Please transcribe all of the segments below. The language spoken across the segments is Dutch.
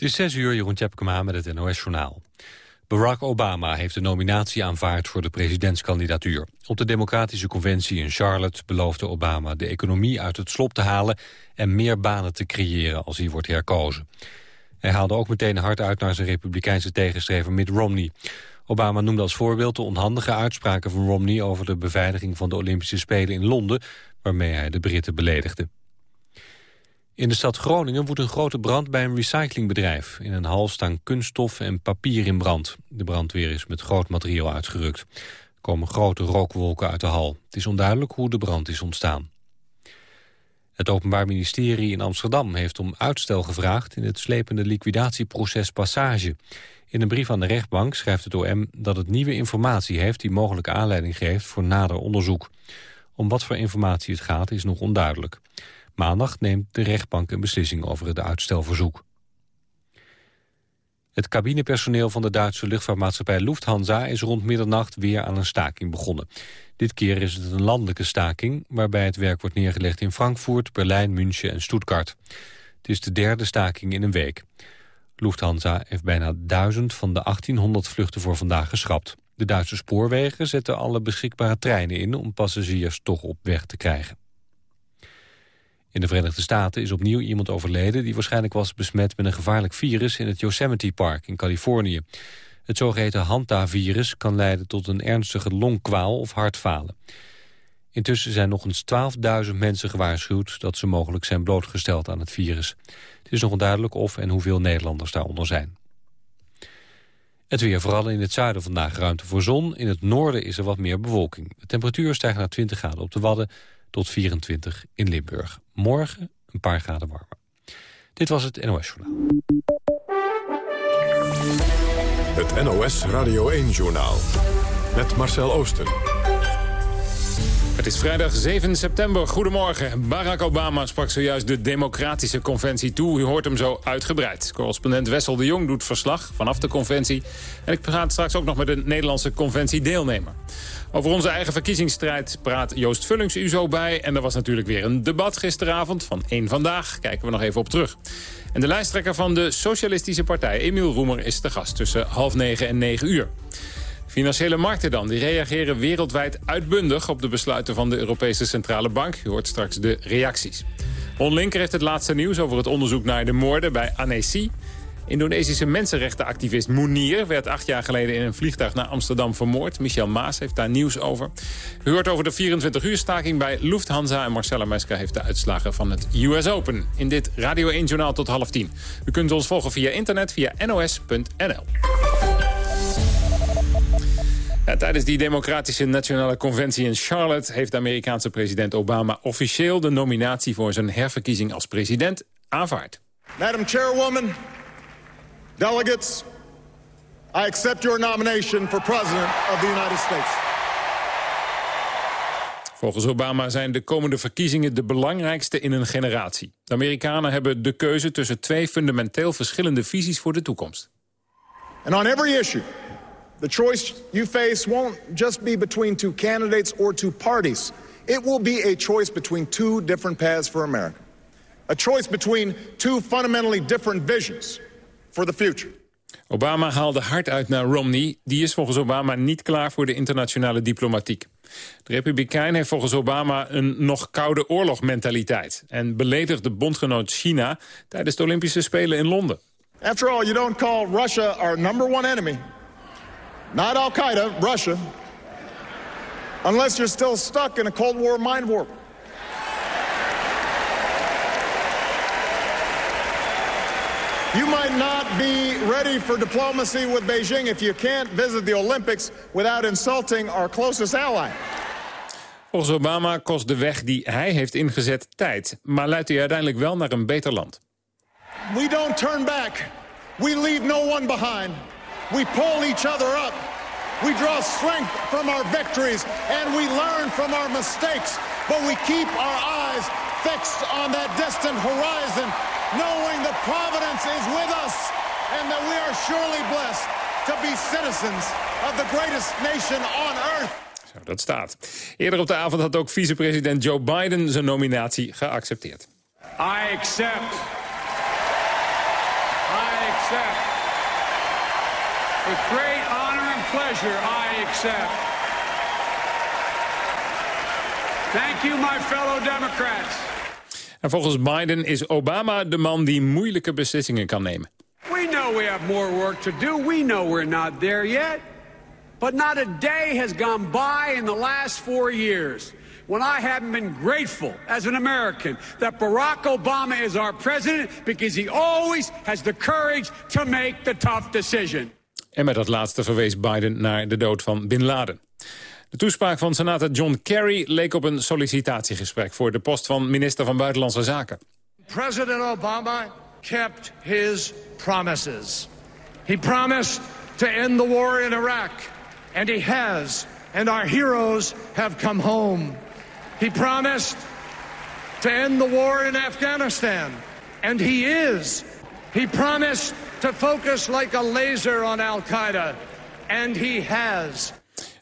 Het is 6 uur, Jeroen Tjepkema met het NOS-journaal. Barack Obama heeft de nominatie aanvaard voor de presidentskandidatuur. Op de Democratische Conventie in Charlotte beloofde Obama de economie uit het slop te halen en meer banen te creëren als hij wordt herkozen. Hij haalde ook meteen hard uit naar zijn republikeinse tegenstrever Mitt Romney. Obama noemde als voorbeeld de onhandige uitspraken van Romney over de beveiliging van de Olympische Spelen in Londen, waarmee hij de Britten beledigde. In de stad Groningen woedt een grote brand bij een recyclingbedrijf. In een hal staan kunststof en papier in brand. De brandweer is met groot materiaal uitgerukt. Er komen grote rookwolken uit de hal. Het is onduidelijk hoe de brand is ontstaan. Het Openbaar Ministerie in Amsterdam heeft om uitstel gevraagd... in het slepende liquidatieproces Passage. In een brief aan de rechtbank schrijft het OM dat het nieuwe informatie heeft... die mogelijk aanleiding geeft voor nader onderzoek. Om wat voor informatie het gaat is nog onduidelijk. Maandag neemt de rechtbank een beslissing over het uitstelverzoek. Het cabinepersoneel van de Duitse luchtvaartmaatschappij Lufthansa is rond middernacht weer aan een staking begonnen. Dit keer is het een landelijke staking waarbij het werk wordt neergelegd in Frankfurt, Berlijn, München en Stuttgart. Het is de derde staking in een week. Lufthansa heeft bijna duizend van de 1800 vluchten voor vandaag geschrapt. De Duitse spoorwegen zetten alle beschikbare treinen in om passagiers toch op weg te krijgen. In de Verenigde Staten is opnieuw iemand overleden... die waarschijnlijk was besmet met een gevaarlijk virus... in het Yosemite Park in Californië. Het zogeheten Hanta-virus kan leiden tot een ernstige longkwaal of hartfalen. Intussen zijn nog eens 12.000 mensen gewaarschuwd... dat ze mogelijk zijn blootgesteld aan het virus. Het is nog onduidelijk of en hoeveel Nederlanders daaronder zijn. Het weer, vooral in het zuiden vandaag ruimte voor zon. In het noorden is er wat meer bewolking. De temperatuur stijgt naar 20 graden op de Wadden tot 24 in Limburg. Morgen een paar graden warmer. Dit was het NOS Journaal. Het NOS Radio 1-journaal. Met Marcel Oosten. Het is vrijdag 7 september. Goedemorgen. Barack Obama sprak zojuist de Democratische Conventie toe. U hoort hem zo uitgebreid. Correspondent Wessel de Jong doet verslag vanaf de conventie. En ik praat straks ook nog met een Nederlandse conventiedeelnemer. Over onze eigen verkiezingsstrijd praat Joost Vullings u zo bij. En er was natuurlijk weer een debat gisteravond van één Vandaag. Kijken we nog even op terug. En de lijsttrekker van de Socialistische Partij, Emiel Roemer, is de gast tussen half negen en negen uur. Financiële markten dan, die reageren wereldwijd uitbundig op de besluiten van de Europese Centrale Bank. U hoort straks de reacties. Ron Linker heeft het laatste nieuws over het onderzoek naar de moorden bij Annecy. Indonesische mensenrechtenactivist Munir werd acht jaar geleden in een vliegtuig naar Amsterdam vermoord. Michel Maas heeft daar nieuws over. U hoort over de 24 uur staking bij Lufthansa en Marcella Mesker heeft de uitslagen van het US Open. In dit Radio 1 Journaal tot half tien. U kunt ons volgen via internet via nos.nl. tijdens die Democratische Nationale Conventie in Charlotte... heeft de Amerikaanse president Obama officieel de nominatie... voor zijn herverkiezing als president aanvaard. Madam Chairwoman, Delegates, I accept your nomination for President of the United States. Volgens Obama zijn de komende verkiezingen de belangrijkste in een generatie. De Amerikanen hebben de keuze tussen twee fundamenteel verschillende visies voor de toekomst. And on every issue, the choice you face won't just be between two candidates or two parties. It will be a choice between two different paths for America. A choice between two fundamentally different visions for the future. Obama haalde hard uit naar Romney. Die is volgens Obama niet klaar voor de internationale diplomatiek. De Republikein heeft volgens Obama een nog koude oorlogmentaliteit... en beledigt de bondgenoot China tijdens de Olympische Spelen in Londen. After all, you don't call Russia our number one enemy. Not Al-Qaeda, Russia. Unless you're still stuck in a Cold War mind warp. You might not be ready for diplomacy with Beijing if you can't visit the Olympics without insulting our closest ally. Volgens Obama kost de weg die hij heeft ingezet tijd, maar leidt hij uiteindelijk wel naar een beter land. We don't turn back. We leave no one behind. We pull each other up. We draw strength from our victories and we learn from our mistakes, but we keep our eyes fixed on that distant horizon knowing that providence is with us and that we are surely blessed to be citizens of the greatest nation on earth. Zo, dat staat. Eerder op de avond had ook vicepresident Joe Biden zijn nominatie geaccepteerd. I accept. I accept. With great honor and pleasure, I accept. Thank you, my fellow Democrats. En volgens Biden is Obama de man die moeilijke beslissingen kan nemen. We know we have more work to do. We know we're not there yet. But not a day has gone by in the last four years when I haven't been grateful as an American that Barack Obama is our president because he always has the courage to make the tough decision. En met dat laatste verwees Biden naar de dood van Bin Laden. De toespraak van senator John Kerry leek op een sollicitatiegesprek... voor de post van minister van Buitenlandse Zaken. President Obama kept his promises. He promised to end the war in Iraq, and he has, and our heroes have come home. He promised to end the war in Afghanistan, and he is. He promised to focus like a laser on Al-Qaeda, and he has.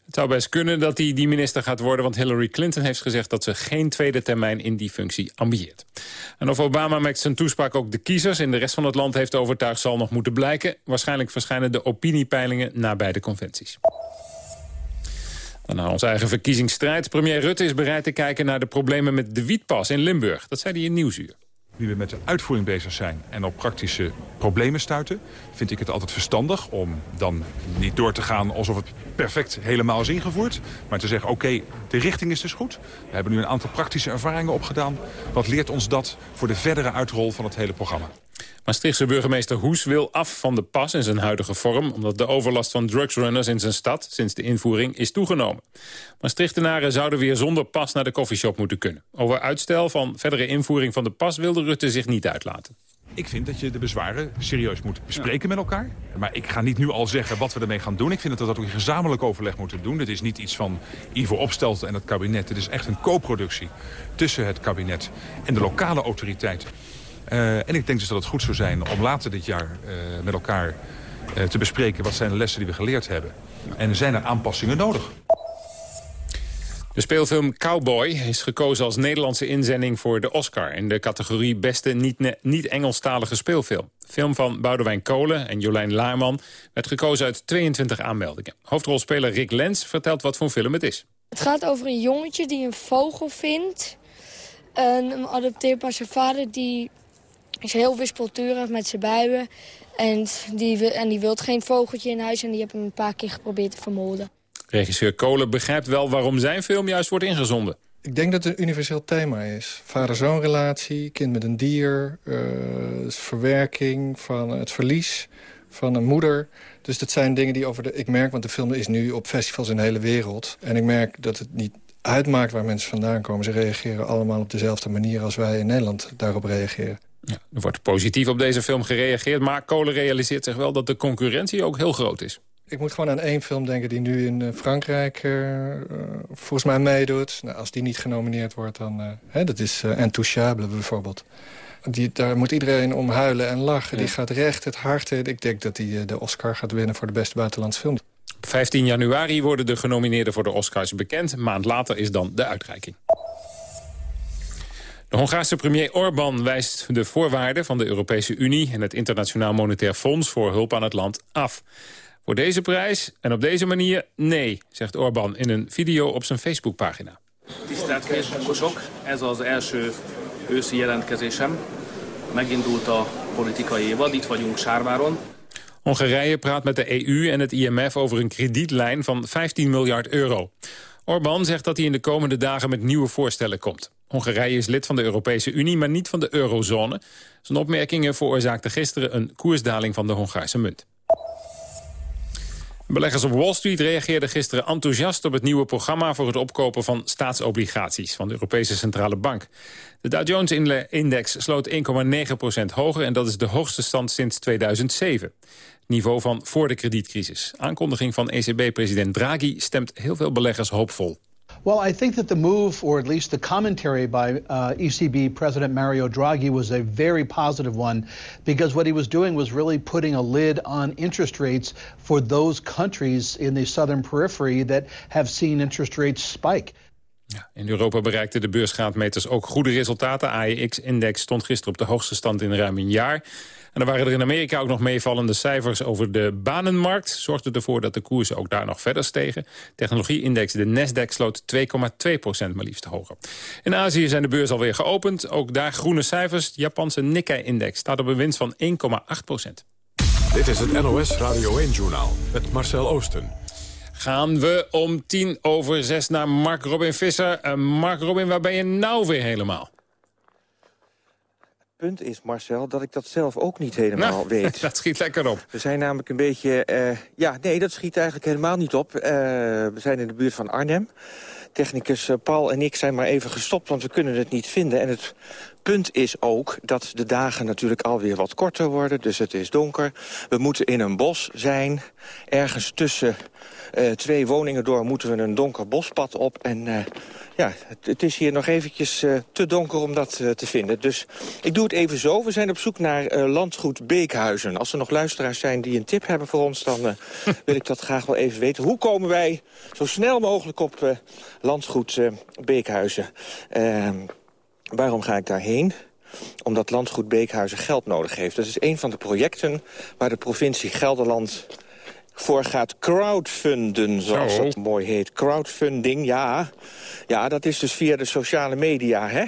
Het zou best kunnen dat hij die minister gaat worden... want Hillary Clinton heeft gezegd dat ze geen tweede termijn in die functie ambieert. En of Obama met zijn toespraak ook de kiezers in de rest van het land heeft overtuigd... zal nog moeten blijken. Waarschijnlijk verschijnen de opiniepeilingen na beide conventies. Naar onze eigen verkiezingsstrijd. Premier Rutte is bereid te kijken naar de problemen met de wietpas in Limburg. Dat zei hij in Nieuwsuur nu we met de uitvoering bezig zijn en op praktische problemen stuiten... vind ik het altijd verstandig om dan niet door te gaan alsof het perfect helemaal is ingevoerd. Maar te zeggen, oké, de richting is dus goed. We hebben nu een aantal praktische ervaringen opgedaan. Wat leert ons dat voor de verdere uitrol van het hele programma? Maastrichtse burgemeester Hoes wil af van de pas in zijn huidige vorm... omdat de overlast van drugsrunners in zijn stad sinds de invoering is toegenomen. Maastrichtenaren zouden weer zonder pas naar de koffieshop moeten kunnen. Over uitstel van verdere invoering van de pas wilde Rutte zich niet uitlaten. Ik vind dat je de bezwaren serieus moet bespreken met elkaar. Maar ik ga niet nu al zeggen wat we ermee gaan doen. Ik vind dat we dat ook in gezamenlijk overleg moeten doen. Het is niet iets van Ivo Opstelten en het kabinet. Het is echt een co-productie tussen het kabinet en de lokale autoriteiten. Uh, en ik denk dus dat het goed zou zijn om later dit jaar uh, met elkaar uh, te bespreken... wat zijn de lessen die we geleerd hebben. En zijn er aanpassingen nodig. De speelfilm Cowboy is gekozen als Nederlandse inzending voor de Oscar... in de categorie beste niet-Engelstalige speelfilm. De film van Boudewijn Kolen en Jolijn Laarman werd gekozen uit 22 aanmeldingen. Hoofdrolspeler Rick Lens vertelt wat voor film het is. Het gaat over een jongetje die een vogel vindt... en hem adopteert maar zijn vader die is heel wispelturig met zijn buien. En die, en die wil geen vogeltje in huis en die heb hem een paar keer geprobeerd te vermoorden. Regisseur Kolen begrijpt wel waarom zijn film juist wordt ingezonden. Ik denk dat het een universeel thema is. Vader-zoon relatie, kind met een dier, uh, verwerking van het verlies van een moeder. Dus dat zijn dingen die over de... Ik merk, want de film is nu op festivals in de hele wereld. En ik merk dat het niet uitmaakt waar mensen vandaan komen. Ze reageren allemaal op dezelfde manier als wij in Nederland daarop reageren. Ja, er wordt positief op deze film gereageerd... maar Kolen realiseert zich wel dat de concurrentie ook heel groot is. Ik moet gewoon aan één film denken die nu in eh, Frankrijk uh, volgens mij meedoet. Nou, als die niet genomineerd wordt, dan... Uh, hè, dat is uh, Intouchable bijvoorbeeld. Die, daar moet iedereen om huilen en lachen. Die gaat recht het hart in. Ik denk dat hij de Oscar gaat winnen voor de beste buitenlandse film. Op 15 januari worden de genomineerden voor de Oscars bekend. Een maand later is dan de uitreiking. De Hongaarse premier Orbán wijst de voorwaarden van de Europese Unie... en het Internationaal Monetair Fonds voor hulp aan het land af. Voor deze prijs en op deze manier nee, zegt Orbán in een video op zijn Facebookpagina. Tisztelt Facebookosok, ez az első őszi jelentkezésem. Megindult a politikai évad, itt vagyunk Sárváron. Hongarije praat met de EU en het IMF over een kredietlijn van 15 miljard euro. Orbán zegt dat hij in de komende dagen met nieuwe voorstellen komt. Hongarije is lid van de Europese Unie, maar niet van de eurozone. Zijn opmerkingen veroorzaakten gisteren een koersdaling van de Hongaarse munt. Beleggers op Wall Street reageerden gisteren enthousiast op het nieuwe programma voor het opkopen van staatsobligaties van de Europese Centrale Bank. De Dow Jones-index sloot 1,9% hoger en dat is de hoogste stand sinds 2007. niveau van voor de kredietcrisis. Aankondiging van ECB-president Draghi stemt heel veel beleggers hoopvol. Well, I think that the move, or at least the commentary by uh, ECB President Mario Draghi, was a very positive one because what he was doing was really putting a lid on interest rates for those countries in the southern periphery that have seen interest rates spike. Ja, in Europa bereikten de beursgraadmeters ook goede resultaten. AEX-index stond gisteren op de hoogste stand in ruim een jaar. En dan waren er in Amerika ook nog meevallende cijfers over de banenmarkt. Zorgde ervoor dat de koersen ook daar nog verder stegen. Technologie-index, de Nasdaq, sloot 2,2 procent maar liefst hoger. In Azië zijn de beurs alweer geopend. Ook daar groene cijfers. De Japanse Nikkei-index staat op een winst van 1,8 procent. Dit is het NOS Radio 1-journaal met Marcel Oosten. Gaan we om tien over zes naar Mark Robin Visser. Uh, Mark Robin, waar ben je nou weer helemaal? Punt is, Marcel, dat ik dat zelf ook niet helemaal nou, weet. Dat schiet lekker op. We zijn namelijk een beetje... Uh, ja, nee, dat schiet eigenlijk helemaal niet op. Uh, we zijn in de buurt van Arnhem. Technicus Paul en ik zijn maar even gestopt, want we kunnen het niet vinden. En het punt is ook dat de dagen natuurlijk alweer wat korter worden. Dus het is donker. We moeten in een bos zijn. Ergens tussen uh, twee woningen door moeten we een donker bospad op. En uh, ja, het, het, is hier nog eventjes uh, te donker om dat te vinden. Dus ik doe het even zo. We zijn op zoek naar landgoed Beekhuizen. Als er nog luisteraars zijn die een tip hebben voor ons... dan wil ik dat graag wel even weten. Hoe komen wij zo snel mogelijk op landgoed Beekhuizen? Ehm, waarom ga ik daarheen? Omdat landgoed Beekhuizen geld nodig heeft. Dat is een van de projecten waar de provincie Gelderland voor gaat crowdfunden, zoals Zo. dat mooi heet. Crowdfunding, ja. Ja, dat is dus via de sociale media, hè.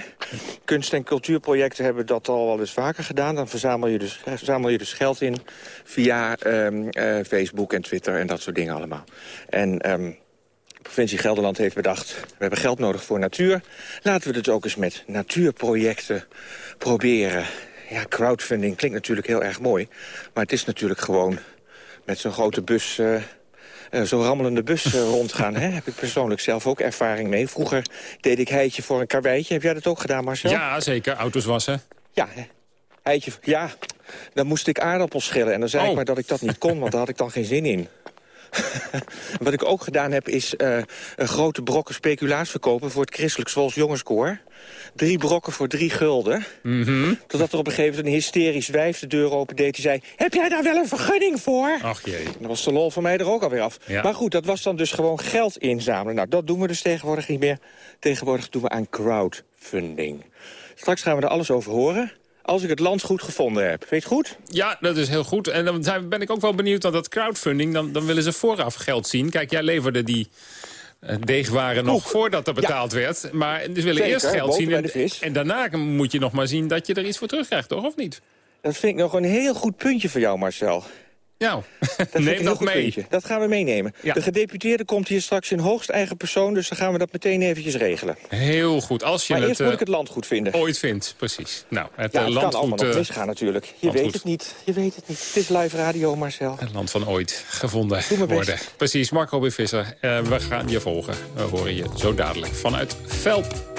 Kunst- en cultuurprojecten hebben dat al wel eens vaker gedaan. Dan verzamel je dus, verzamel je dus geld in via um, uh, Facebook en Twitter en dat soort dingen allemaal. En... Um, de provincie Gelderland heeft bedacht... we hebben geld nodig voor natuur. Laten we het ook eens met natuurprojecten proberen. Ja, crowdfunding klinkt natuurlijk heel erg mooi. Maar het is natuurlijk gewoon met zo'n grote bus... Uh, uh, zo'n rammelende bus uh, rondgaan. Hè? Heb ik persoonlijk zelf ook ervaring mee. Vroeger deed ik heitje voor een karweitje. Heb jij dat ook gedaan, Marcel? Ja, zeker. Auto's wassen. Ja, hè? heitje. Ja, dan moest ik aardappels schillen. En dan zei oh. ik maar dat ik dat niet kon, want daar had ik dan geen zin in. Wat ik ook gedaan heb, is uh, een grote brokken speculaas verkopen... voor het Christelijk Zwols Jongenskoor. Drie brokken voor drie gulden. Mm -hmm. Totdat er op een gegeven moment een hysterisch wijf de deur opendeed. Die zei, heb jij daar wel een vergunning voor? Ach jee. Dan was de lol van mij er ook alweer af. Ja. Maar goed, dat was dan dus gewoon geld inzamelen. Nou, dat doen we dus tegenwoordig niet meer. Tegenwoordig doen we aan crowdfunding. Straks gaan we er alles over horen als ik het land goed gevonden heb. Weet je goed? Ja, dat is heel goed. En dan zijn, ben ik ook wel benieuwd aan dat crowdfunding. Dan, dan willen ze vooraf geld zien. Kijk, jij leverde die uh, deegwaren nog voordat er betaald ja. werd. Maar ze willen Zeker, eerst geld zien. En, en, daarna moet je nog maar zien dat je er iets voor terugkrijgt, toch? Of niet? Dat vind ik nog een heel goed puntje voor jou, Marcel. Nou, dat neem dat mee. Puntje. Dat gaan we meenemen. Ja. De gedeputeerde komt hier straks in hoogst eigen persoon... dus dan gaan we dat meteen eventjes regelen. Heel goed. Als je maar het, eerst moet ik het land goed vinden. Ooit vindt, precies. Nou, het, ja, uh, het land kan allemaal nog uh, misgaan natuurlijk. Je landgoed. weet het niet. Je weet het niet. Het is live radio, Marcel. Het land van ooit gevonden worden. Precies, Marco B. Visser. Uh, we gaan je volgen. We horen je zo dadelijk vanuit Velp.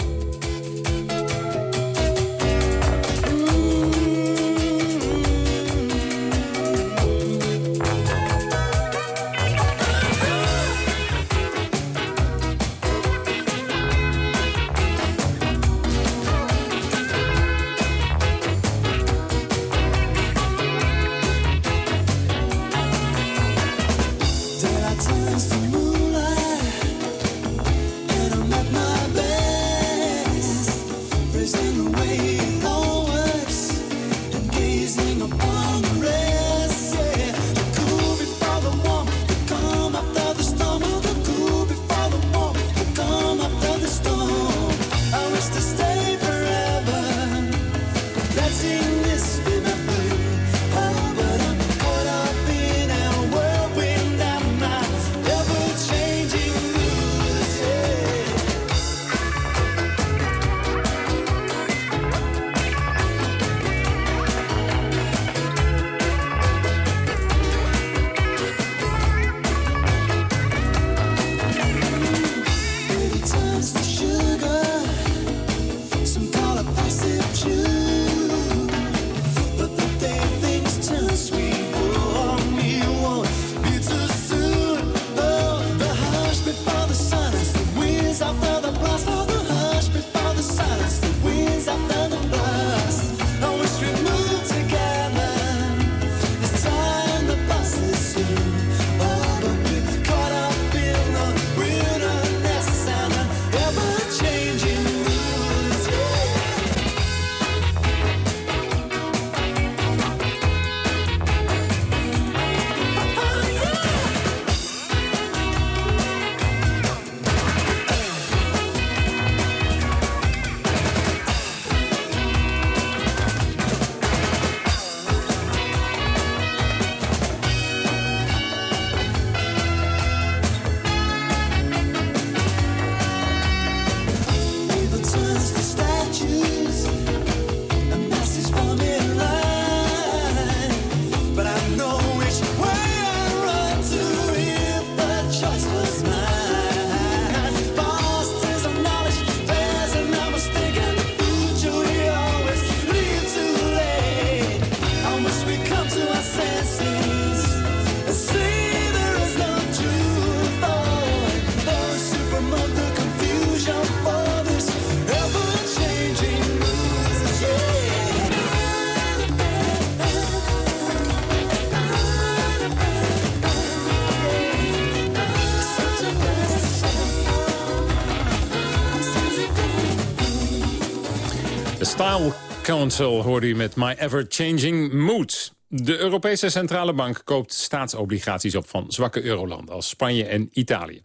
Council hoorde u met My Ever Changing Moods. De Europese Centrale Bank koopt staatsobligaties op van zwakke eurolanden als Spanje en Italië.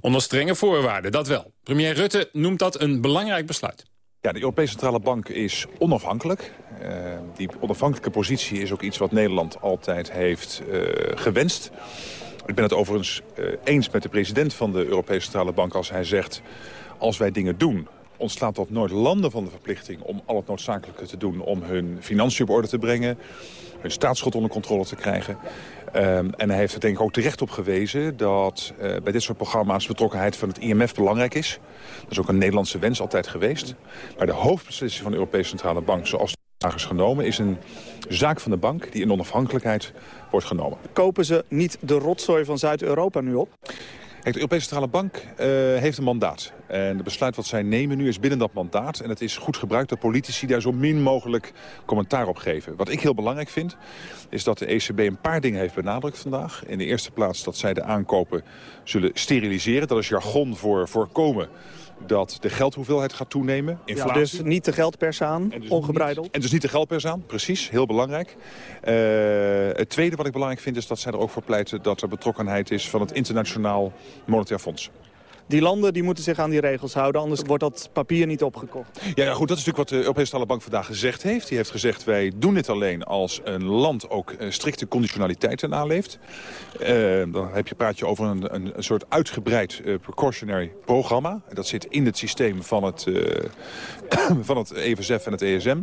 Onder strenge voorwaarden, dat wel. Premier Rutte noemt dat een belangrijk besluit. Ja, de Europese Centrale Bank is onafhankelijk. Uh, die onafhankelijke positie is ook iets wat Nederland altijd heeft uh, gewenst. Ik ben het overigens uh, eens met de president van de Europese Centrale Bank als hij zegt... als wij dingen doen ontslaat dat nooit landen van de verplichting om al het noodzakelijke te doen... om hun financiën op orde te brengen, hun staatsschuld onder controle te krijgen. Um, en hij heeft er denk ik ook terecht op gewezen dat uh, bij dit soort programma's betrokkenheid van het IMF belangrijk is. Dat is ook een Nederlandse wens altijd geweest. Maar de hoofdbeslissing van de Europese Centrale Bank, zoals is genomen, is een zaak van de bank die in onafhankelijkheid wordt genomen. Kopen ze niet de rotzooi van Zuid-Europa nu op? Kijk, de Europese Centrale Bank uh, heeft een mandaat. En het besluit wat zij nemen nu is binnen dat mandaat. En het is goed gebruikt dat politici daar zo min mogelijk commentaar op geven. Wat ik heel belangrijk vind, is dat de ECB een paar dingen heeft benadrukt vandaag. In de eerste plaats dat zij de aankopen zullen steriliseren. Dat is jargon voor voorkomen dat de geldhoeveelheid gaat toenemen. Inflatie. Ja, dus niet de geldpers aan, dus ongebreideld. Niet, en dus niet de geldpers aan, precies, heel belangrijk. Uh, het tweede wat ik belangrijk vind is dat zij er ook voor pleiten... dat er betrokkenheid is van het Internationaal Monetair Fonds. Die landen die moeten zich aan die regels houden, anders wordt dat papier niet opgekocht. Ja, ja goed, dat is natuurlijk wat de Europese Centrale Bank vandaag gezegd heeft. Die heeft gezegd, wij doen dit alleen als een land ook uh, strikte conditionaliteiten naleeft. Uh, dan heb je, praat je over een, een, een soort uitgebreid uh, precautionary programma. Dat zit in het systeem van het, van het EFSF en het ESM.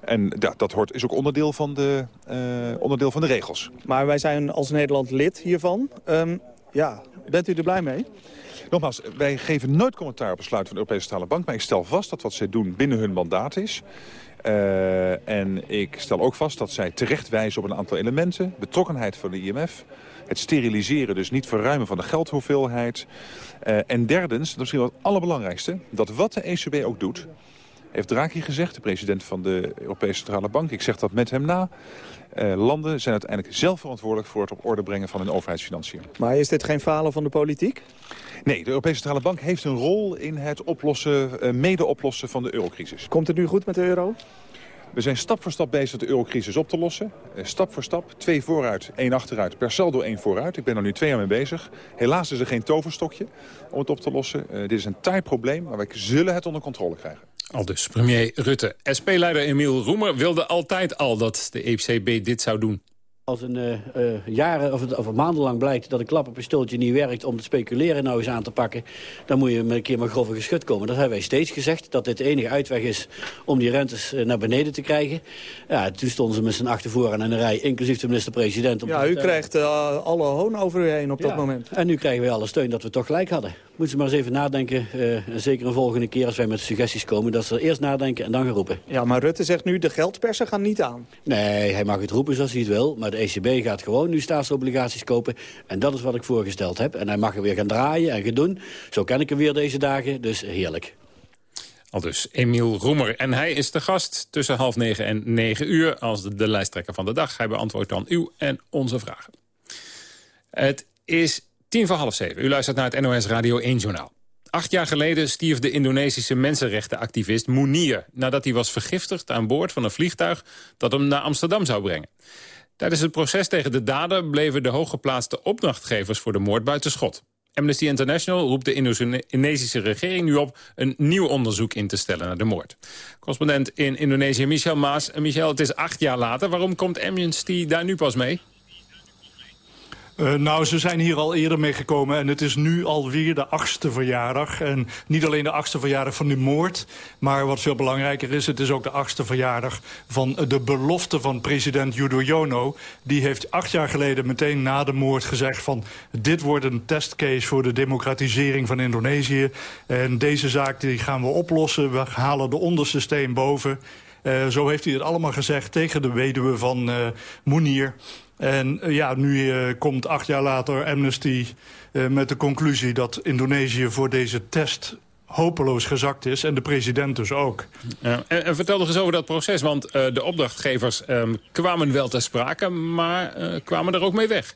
En ja, dat hoort, is ook onderdeel van, de, onderdeel van de regels. Maar wij zijn als Nederland lid hiervan. Um, ja, bent u er blij mee? Nogmaals, wij geven nooit commentaar op besluit van de Europese Centrale Bank. Maar ik stel vast dat wat zij doen binnen hun mandaat is. Uh, en ik stel ook vast dat zij terecht wijzen op een aantal elementen. Betrokkenheid van de IMF. Het steriliseren, dus niet verruimen van de geldhoeveelheid. Uh, en derdens, dat is misschien wel het allerbelangrijkste... dat wat de ECB ook doet, heeft Draghi gezegd, de president van de Europese Centrale Bank. Ik zeg dat met hem na. Uh, landen zijn uiteindelijk zelf verantwoordelijk voor het op orde brengen van hun overheidsfinanciën. Maar is dit geen falen van de politiek? Nee, de Europese Centrale Bank heeft een rol in het oplossen, uh, mede-oplossen van de eurocrisis. Komt het nu goed met de euro? We zijn stap voor stap bezig de eurocrisis op te lossen. Uh, stap voor stap, twee vooruit, één achteruit, per saldo één vooruit. Ik ben er nu twee jaar mee bezig. Helaas is er geen toverstokje om het op te lossen. Uh, dit is een taai probleem, maar wij zullen het onder controle krijgen. Al dus premier Rutte. SP-leider Emiel Roemer wilde altijd al dat de ECB dit zou doen. Als een uh, uh, jaren of, of maandenlang blijkt dat een klappenpistooltje niet werkt... om het speculeren nou eens aan te pakken... dan moet je met een keer maar grove geschut komen. Dat hebben wij steeds gezegd, dat dit de enige uitweg is... om die rentes uh, naar beneden te krijgen. Ja, toen stonden ze met z'n achter vooraan in de rij, inclusief de minister-president. Ja, u krijgt alle hoon over u heen op ja, dat moment. En nu krijgen wij alle steun dat we toch gelijk hadden. Moeten ze maar eens even nadenken, en zeker een volgende keer als wij met suggesties komen... dat ze eerst nadenken en dan gaan roepen. Ja, maar Rutte zegt nu, de geldpersen gaan niet aan. Nee, hij mag het roepen zoals hij het wil, maar de ECB gaat gewoon nu staatsobligaties kopen. En dat is wat ik voorgesteld heb. En hij mag er weer gaan draaien en gaan doen. Zo ken ik hem weer deze dagen, dus heerlijk. Al dus Emiel Roemer. En hij is de gast tussen half negen en negen uur... als de, de lijsttrekker van de dag. Hij beantwoordt dan uw en onze vragen. Het is tien voor half zeven. U luistert naar het NOS Radio 1 Journaal. Acht jaar geleden stierf de Indonesische mensenrechtenactivist Munir... nadat hij was vergiftigd aan boord van een vliegtuig... dat hem naar Amsterdam zou brengen. Tijdens het proces tegen de dader bleven de hooggeplaatste opdrachtgevers voor de moord buiten schot. Amnesty International roept de Indonesische regering nu op een nieuw onderzoek in te stellen naar de moord. Correspondent in Indonesië, Michel Maas. Michel, het is acht jaar later. Waarom komt Amnesty daar nu pas mee? Uh, nou, ze zijn hier al eerder mee gekomen en het is nu alweer de achtste verjaardag. En niet alleen de achtste verjaardag van die moord, maar wat veel belangrijker is... het is ook de achtste verjaardag van de belofte van president Yudhoyono. Die heeft acht jaar geleden meteen na de moord gezegd van... dit wordt een testcase voor de democratisering van Indonesië. En deze zaak die gaan we oplossen, we halen de onderste steen boven... zo heeft hij het allemaal gezegd tegen de weduwe van Moenier. En ja, nu komt acht jaar later Amnesty met de conclusie dat Indonesië voor deze test hopeloos gezakt is. En de president dus ook. Ja, en, en, vertel nog eens over dat proces. Want uh, de opdrachtgevers um, kwamen wel ter sprake, maar uh, kwamen er ook mee weg.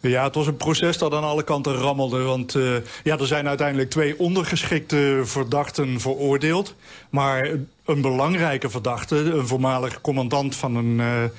Ja, het was een proces dat aan alle kanten rammelde. Want uh, ja, er zijn uiteindelijk twee ondergeschikte verdachten veroordeeld. Maar een belangrijke verdachte, een voormalig commandant van een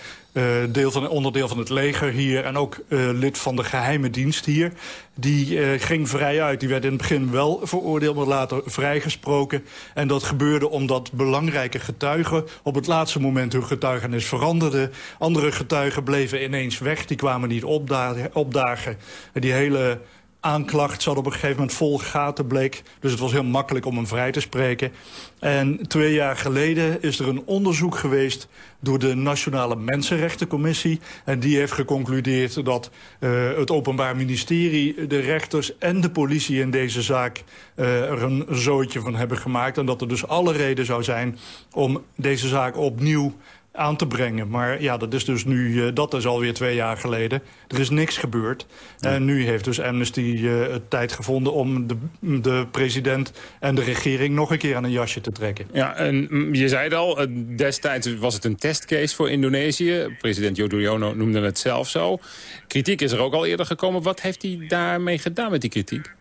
deel van, onderdeel van het leger hier... en ook uh, lid van de geheime dienst hier, die uh, ging vrij uit. Die werd in het begin wel veroordeeld, maar later vrijgesproken. En dat gebeurde omdat belangrijke getuigen... op het laatste moment hun getuigenis veranderden. Andere getuigen bleven ineens weg, die kwamen niet opdagen. opdagen. En die hele aanklacht zat op een gegeven moment vol gaten bleek. Dus het was heel makkelijk om hem vrij te spreken. En twee jaar geleden is er een onderzoek geweest door de Nationale Mensenrechtencommissie. En die heeft geconcludeerd dat uh, het Openbaar Ministerie, de rechters en de politie in deze zaak uh, er een zootje van hebben gemaakt. En dat er dus alle reden zou zijn om deze zaak opnieuw aan te brengen. Maar ja, dat is dus nu, uh, dat is alweer twee jaar geleden. Er is niks gebeurd. Ja. En nu heeft dus Amnesty uh, het tijd gevonden om de, de president en de regering nog een keer aan een jasje te trekken. Ja, en je zei het al, eh, destijds was het een testcase voor Indonesië. President Yudhoyono noemde het zelf zo. Kritiek is er ook al eerder gekomen. Wat heeft hij daarmee gedaan met die kritiek?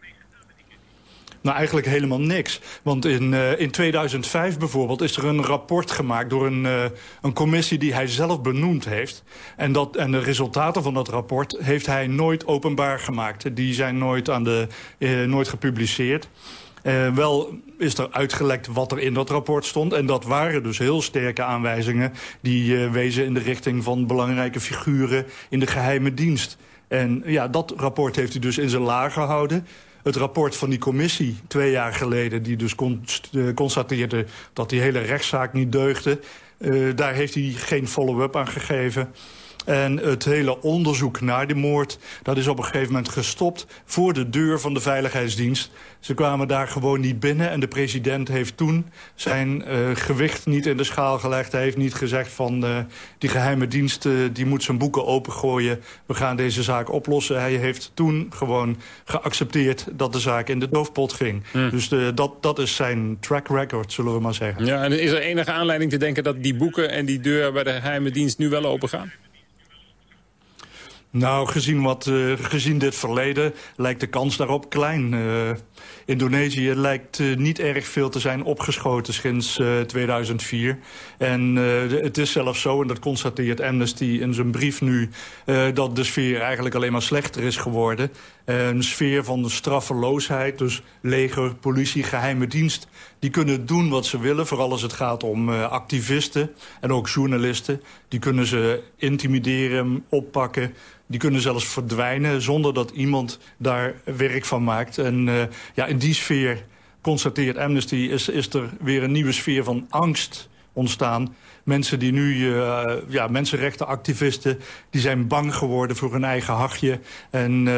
Nou, eigenlijk helemaal niks. Want in, uh, in 2005 bijvoorbeeld is er een rapport gemaakt... door een, uh, een commissie die hij zelf benoemd heeft. En, dat, en de resultaten van dat rapport heeft hij nooit openbaar gemaakt. Die zijn nooit, aan de, uh, nooit gepubliceerd. Wel is er uitgelekt wat er in dat rapport stond. En dat waren dus heel sterke aanwijzingen... die wezen in de richting van belangrijke figuren in de geheime dienst. En ja, dat rapport heeft hij dus in zijn laag gehouden het rapport van die commissie twee jaar geleden... die dus uh, constateerde dat die hele rechtszaak niet deugde... Uh, daar heeft hij geen follow-up aan gegeven. En het hele onderzoek naar de moord... dat is op een gegeven moment gestopt voor de deur van de Veiligheidsdienst. Ze kwamen daar gewoon niet binnen. En de president heeft toen zijn uh, gewicht niet in de schaal gelegd. Hij heeft niet gezegd van uh, die geheime dienst uh, die moet zijn boeken opengooien. We gaan deze zaak oplossen. Hij heeft toen gewoon geaccepteerd dat de zaak in de doofpot ging. Mm. Dus de, dat, dat is zijn track record, zullen we maar zeggen. Ja, en is er enige aanleiding te denken dat die boeken en die deur bij de geheime dienst nu wel open gaan? Nou, gezien, wat, uh, gezien dit verleden lijkt de kans daarop klein. Uh, Indonesië lijkt uh, niet erg veel te zijn opgeschoten sinds 2004. En het is zelfs zo, en dat constateert Amnesty in zijn brief nu... dat de sfeer eigenlijk alleen maar slechter is geworden. een sfeer van de straffeloosheid, dus leger, politie, geheime dienst... die kunnen doen wat ze willen, vooral als het gaat om activisten en ook journalisten. Die kunnen ze intimideren, oppakken die kunnen zelfs verdwijnen zonder dat iemand daar werk van maakt. En uh, ja, in die sfeer, constateert Amnesty, is, is er weer een nieuwe sfeer van angst ontstaan. Mensen die nu, uh, ja, mensenrechtenactivisten, die zijn bang geworden voor hun eigen hachje. En uh,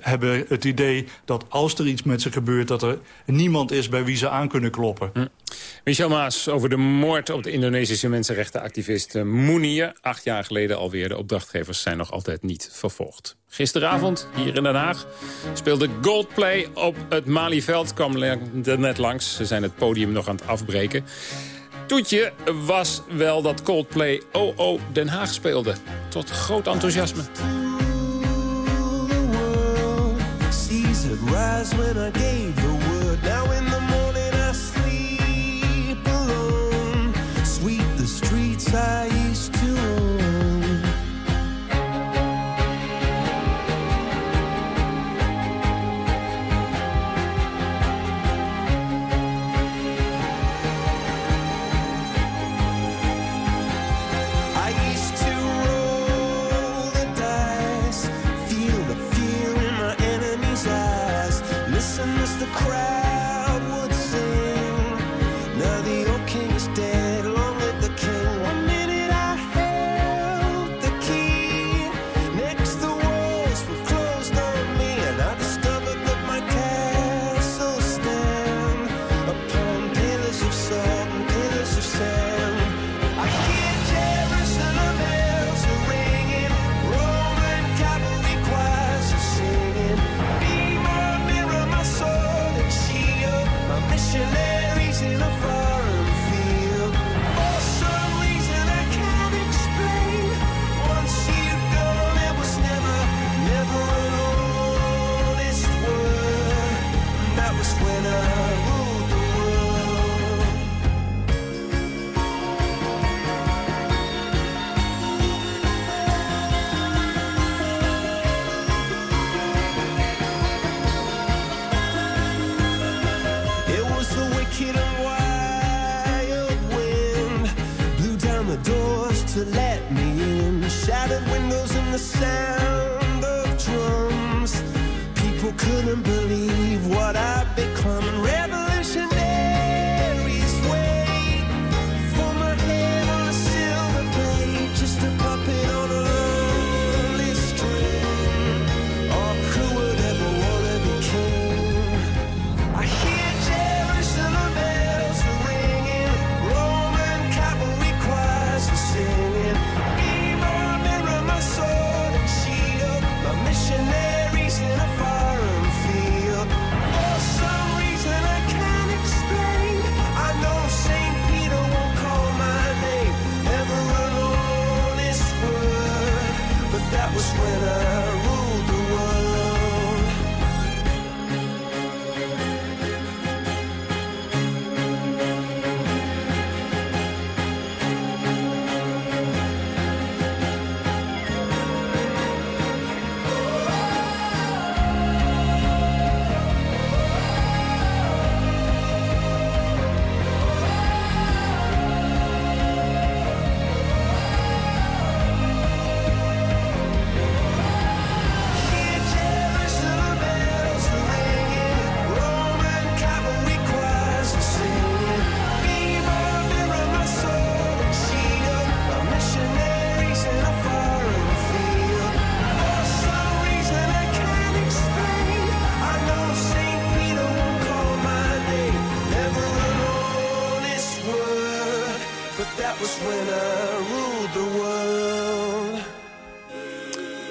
hebben het idee dat als er iets met ze gebeurt, dat er niemand is bij wie ze aan kunnen kloppen. Hm. Michel Maas over de moord op de Indonesische mensenrechtenactivist Moenier. Acht jaar geleden alweer. De opdrachtgevers zijn nog altijd niet vervolgd. Gisteravond, hier in Den Haag, speelde Goldplay op het Malieveld. kwam net langs. Ze zijn het podium nog aan het afbreken. Toetje was wel dat Coldplay OO Den Haag speelde. Tot groot enthousiasme.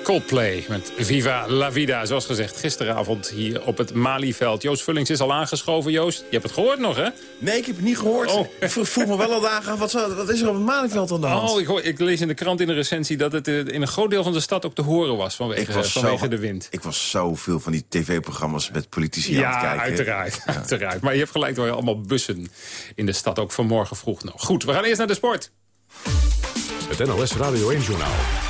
Coldplay met Viva La Vida. Zoals gezegd, gisteravond hier op het Malieveld. Joost Vullings is al aangeschoven. Joost, je hebt het gehoord nog, hè? Nee, ik heb het niet gehoord. Oh. Ik vro- vroeg me wel al dagen wat, wat is er op het Malieveld aan de hand? Oh, ik, hoor, ik lees in de krant in de recensie dat het eh, in een groot deel van de stad ook te horen was vanwege, vanwege de wind. Ik was zoveel van die tv-programma's met politici aan het Ja, kijken. uiteraard, uiteraard. Maar je hebt gelijk, er waren allemaal bussen in de stad, ook vanmorgen vroeg nog. Goed, we gaan eerst naar de sport. Het NOS Radio 1-journaal.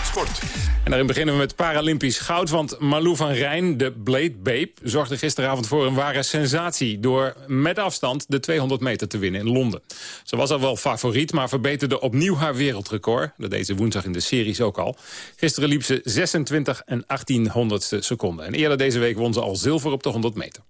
En daarin beginnen we met Paralympisch goud. Want Malou van Rijn, de Blade Babe, zorgde gisteravond voor een ware sensatie... door met afstand de 200 meter te winnen in Londen. Ze was al wel favoriet, maar verbeterde opnieuw haar wereldrecord. Dat deze woensdag in de series ook al. Gisteren liep ze 26 en 18 honderdste seconden. En eerder deze week won ze al zilver op de 100 meter.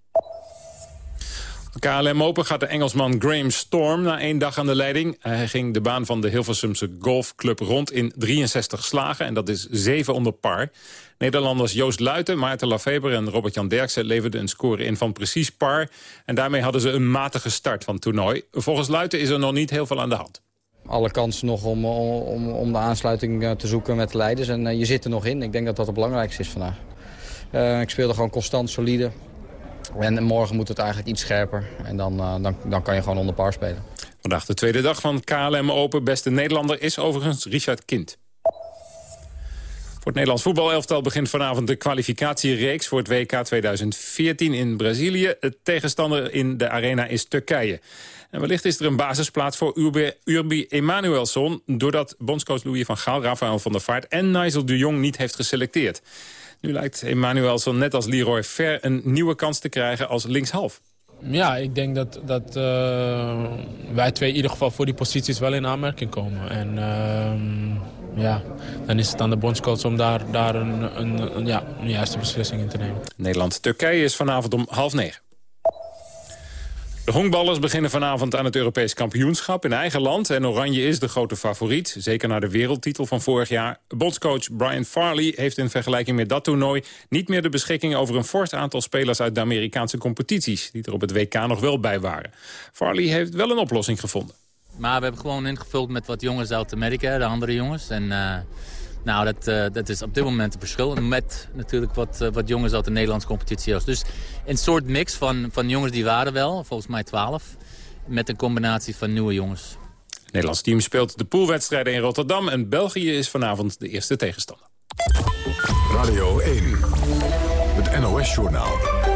KLM Open gaat de Engelsman Graham Storm na één dag aan de leiding. Hij ging de baan van de Hilversumse Golfclub rond in 63 slagen. En dat is 7 onder par. Nederlanders Joost Luiten, Maarten Lafeber en Robert-Jan Derksen... leverden een score in van precies par. En daarmee hadden ze een matige start van het toernooi. Volgens Luiten is er nog niet heel veel aan de hand. alle kansen nog om, om, om de aansluiting eh, te zoeken met de leiders. En eh, je zit er nog in. Ik denk dat dat het belangrijkste is vandaag. Eh, ik speelde gewoon constant solide. En morgen moet het eigenlijk iets scherper. En dan, eh, dan, dan kan je gewoon onder par spelen. Vandaag de tweede dag van KLM Open. Beste Nederlander is overigens Richard Kind. Voor het Nederlands voetbalelftal begint vanavond de kwalificatiereeks voor het WK 2014 in Brazilië. Het tegenstander in de arena is Turkije. En wellicht is er een basisplaats voor Urbi, Urbi Emanuelson... doordat bondscoach Louis van Gaal, Rafael van der Vaart en Nigel de Jong niet heeft geselecteerd. Nu lijkt Emanuelson net als Leroy Fer een nieuwe kans te krijgen als linkshalf. Ja, ik denk dat, dat eh, wij twee in ieder geval voor die posities wel in aanmerking komen. En ehm, ja, dan is het aan de bondscoach om daar, daar een, een, een, ja, een juiste beslissing in te nemen. Nederland-Turkije is vanavond om half negen. De honkballers beginnen vanavond aan het Europees kampioenschap in eigen land. En Oranje is de grote favoriet, zeker naar de wereldtitel van vorig jaar. Bondscoach Brian Farley heeft in vergelijking met dat toernooi... niet meer de beschikking over een fors aantal spelers uit de Amerikaanse competities... die er op het WK nog wel bij waren. Farley heeft wel een oplossing gevonden. Maar we hebben gewoon ingevuld met wat jongens uit Amerika, de andere jongens. En eh, nou, dat, eh, dat is op dit moment het verschil. Met natuurlijk wat, eh, wat jongens uit de Nederlandse competitie. was. Dus een soort mix van, van jongens die waren wel, volgens mij 12. Met een combinatie van nieuwe jongens. Het Nederlands team speelt de poolwedstrijden in Rotterdam... en België is vanavond de eerste tegenstander. Radio 1. Het NOS-journaal.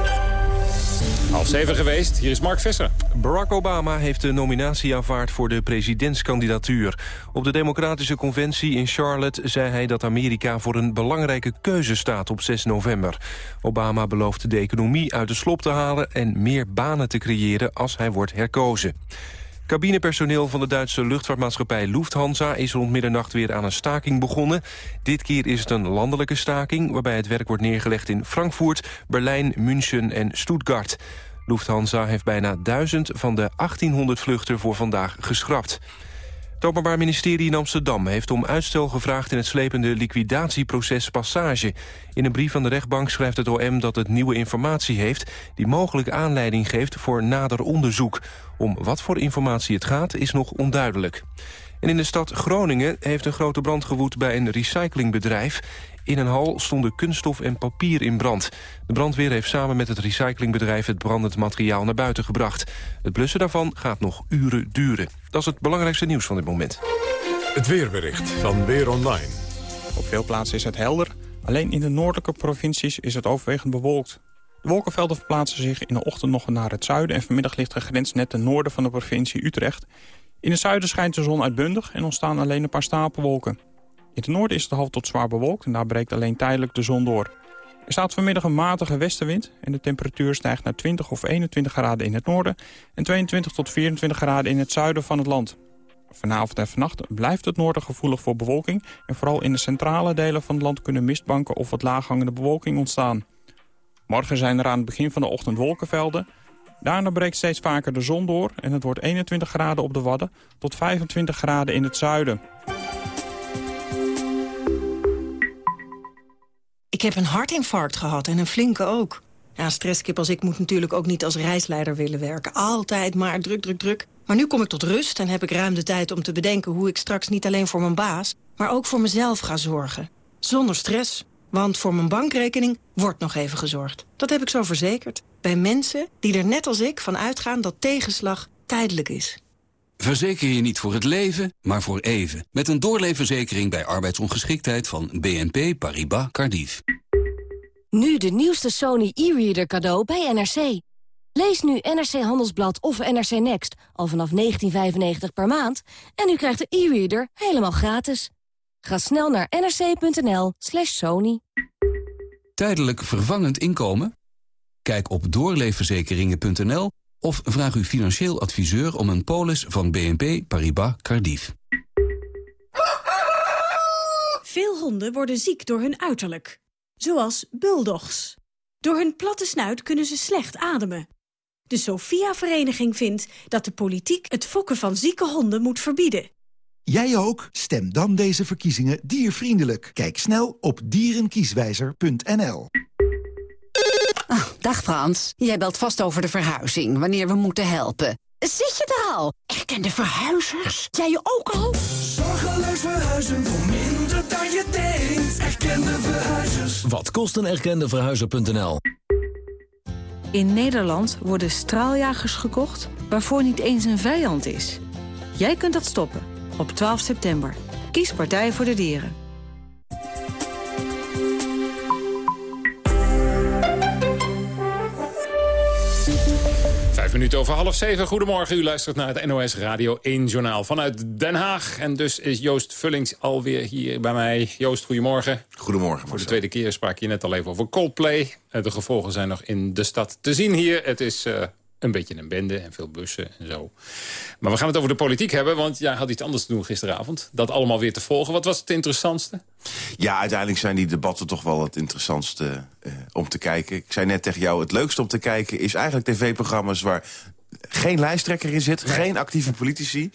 Half zeven geweest, hier is Mark Visser. Barack Obama heeft de nominatie aanvaard voor de presidentskandidatuur. Op de democratische conventie in Charlotte zei hij dat Amerika voor een belangrijke keuze staat op 6 november. Obama belooft de economie uit de slop te halen en meer banen te creëren als hij wordt herkozen. Cabinepersoneel van de Duitse luchtvaartmaatschappij Lufthansa... is rond middernacht weer aan een staking begonnen. Dit keer is het een landelijke staking... waarbij het werk wordt neergelegd in Frankfurt, Berlijn, München en Stuttgart. Lufthansa heeft bijna 1000 van de 1800 vluchten voor vandaag geschrapt. Het Openbaar Ministerie in Amsterdam heeft om uitstel gevraagd... in het slepende liquidatieproces Passage. In een brief van de rechtbank schrijft het OM dat het nieuwe informatie heeft... die mogelijk aanleiding geeft voor nader onderzoek. Om wat voor informatie het gaat is nog onduidelijk. En in de stad Groningen heeft een grote brand gewoed bij een recyclingbedrijf. In een hal stonden kunststof en papier in brand. De brandweer heeft samen met het recyclingbedrijf het brandend materiaal naar buiten gebracht. Het blussen daarvan gaat nog uren duren. Dat is het belangrijkste nieuws van dit moment. Het weerbericht van Weer Online. Op veel plaatsen is het helder. Alleen in de noordelijke provincies is het overwegend bewolkt. De wolkenvelden verplaatsen zich in de ochtend nog naar het zuiden... en vanmiddag ligt de grens net ten noorden van de provincie Utrecht. In het zuiden schijnt de zon uitbundig en ontstaan alleen een paar stapelwolken. In het noorden is het half tot zwaar bewolkt en daar breekt alleen tijdelijk de zon door. Er staat vanmiddag een matige westenwind en de temperatuur stijgt naar 20 of 21 graden in het noorden... en 22 tot 24 graden in het zuiden van het land. Vanavond en vannacht blijft het noorden gevoelig voor bewolking... en vooral in de centrale delen van het land kunnen mistbanken of wat laaghangende bewolking ontstaan. Morgen zijn er aan het begin van de ochtend wolkenvelden. Daarna breekt steeds vaker de zon door en het wordt 21 graden op de Wadden... tot 25 graden in het zuiden. Ik heb een hartinfarct gehad en een flinke ook. Ja, stresskip als ik moet natuurlijk ook niet als reisleider willen werken. Altijd maar druk, druk, druk. Maar nu kom ik tot rust en heb ik ruim de tijd om te bedenken... hoe ik straks niet alleen voor mijn baas, maar ook voor mezelf ga zorgen. Zonder stress. Want voor mijn bankrekening wordt nog even gezorgd. Dat heb ik zo verzekerd. Bij mensen die er net als ik van uitgaan dat tegenslag tijdelijk is. Verzeker je niet voor het leven, maar voor even. Met een doorleefverzekering bij arbeidsongeschiktheid van BNP Paribas Cardiff. Nu de nieuwste Sony e-reader cadeau bij NRC. Lees nu NRC Handelsblad of NRC Next al vanaf 19,95 per maand... en u krijgt de e-reader helemaal gratis. Ga snel naar nrc.nl slash sony. Tijdelijk vervangend inkomen? Kijk op doorleefverzekeringen.nl of vraag uw financieel adviseur om een polis van BNP Paribas Cardiff. Veel honden worden ziek door hun uiterlijk. Zoals bulldogs. Door hun platte snuit kunnen ze slecht ademen. De Sophia-vereniging vindt dat de politiek het fokken van zieke honden moet verbieden. Jij ook? Stem dan deze verkiezingen diervriendelijk. Kijk snel op dierenkieswijzer.nl. Ah, dag Frans, jij belt vast over de verhuizing, wanneer we moeten helpen. Zit je er al? Erkende verhuizers? Jij je ook al? Zorgeloos verhuizen voor minder dan je denkt. Erkende verhuizers. Wat kost een erkende verhuizer.nl? In Nederland worden straaljagers gekocht waarvoor niet eens een vijand is. Jij kunt dat stoppen op 12 september. Kies Partij voor de Dieren. Vijf minuten over half zeven. Goedemorgen, u luistert naar het NOS Radio 1 Journaal vanuit Den Haag. En dus is Joost Vullings alweer hier bij mij. Joost, goedemorgen. Goedemorgen. Voor de tweede keer sprak je net al even over Coldplay. Eh, De gevolgen zijn nog in de stad te zien hier. Het is eh, een beetje een bende en veel bussen en zo. Maar we gaan het over de politiek hebben, want jij had iets anders te doen gisteravond. Dat allemaal weer te volgen. Wat was het interessantste? Ja, uiteindelijk zijn die debatten toch wel het interessantste eh, om te kijken. Ik zei net tegen jou, het leukste om te kijken is eigenlijk tv-programma's... waar geen lijsttrekker in zit, geen actieve politici.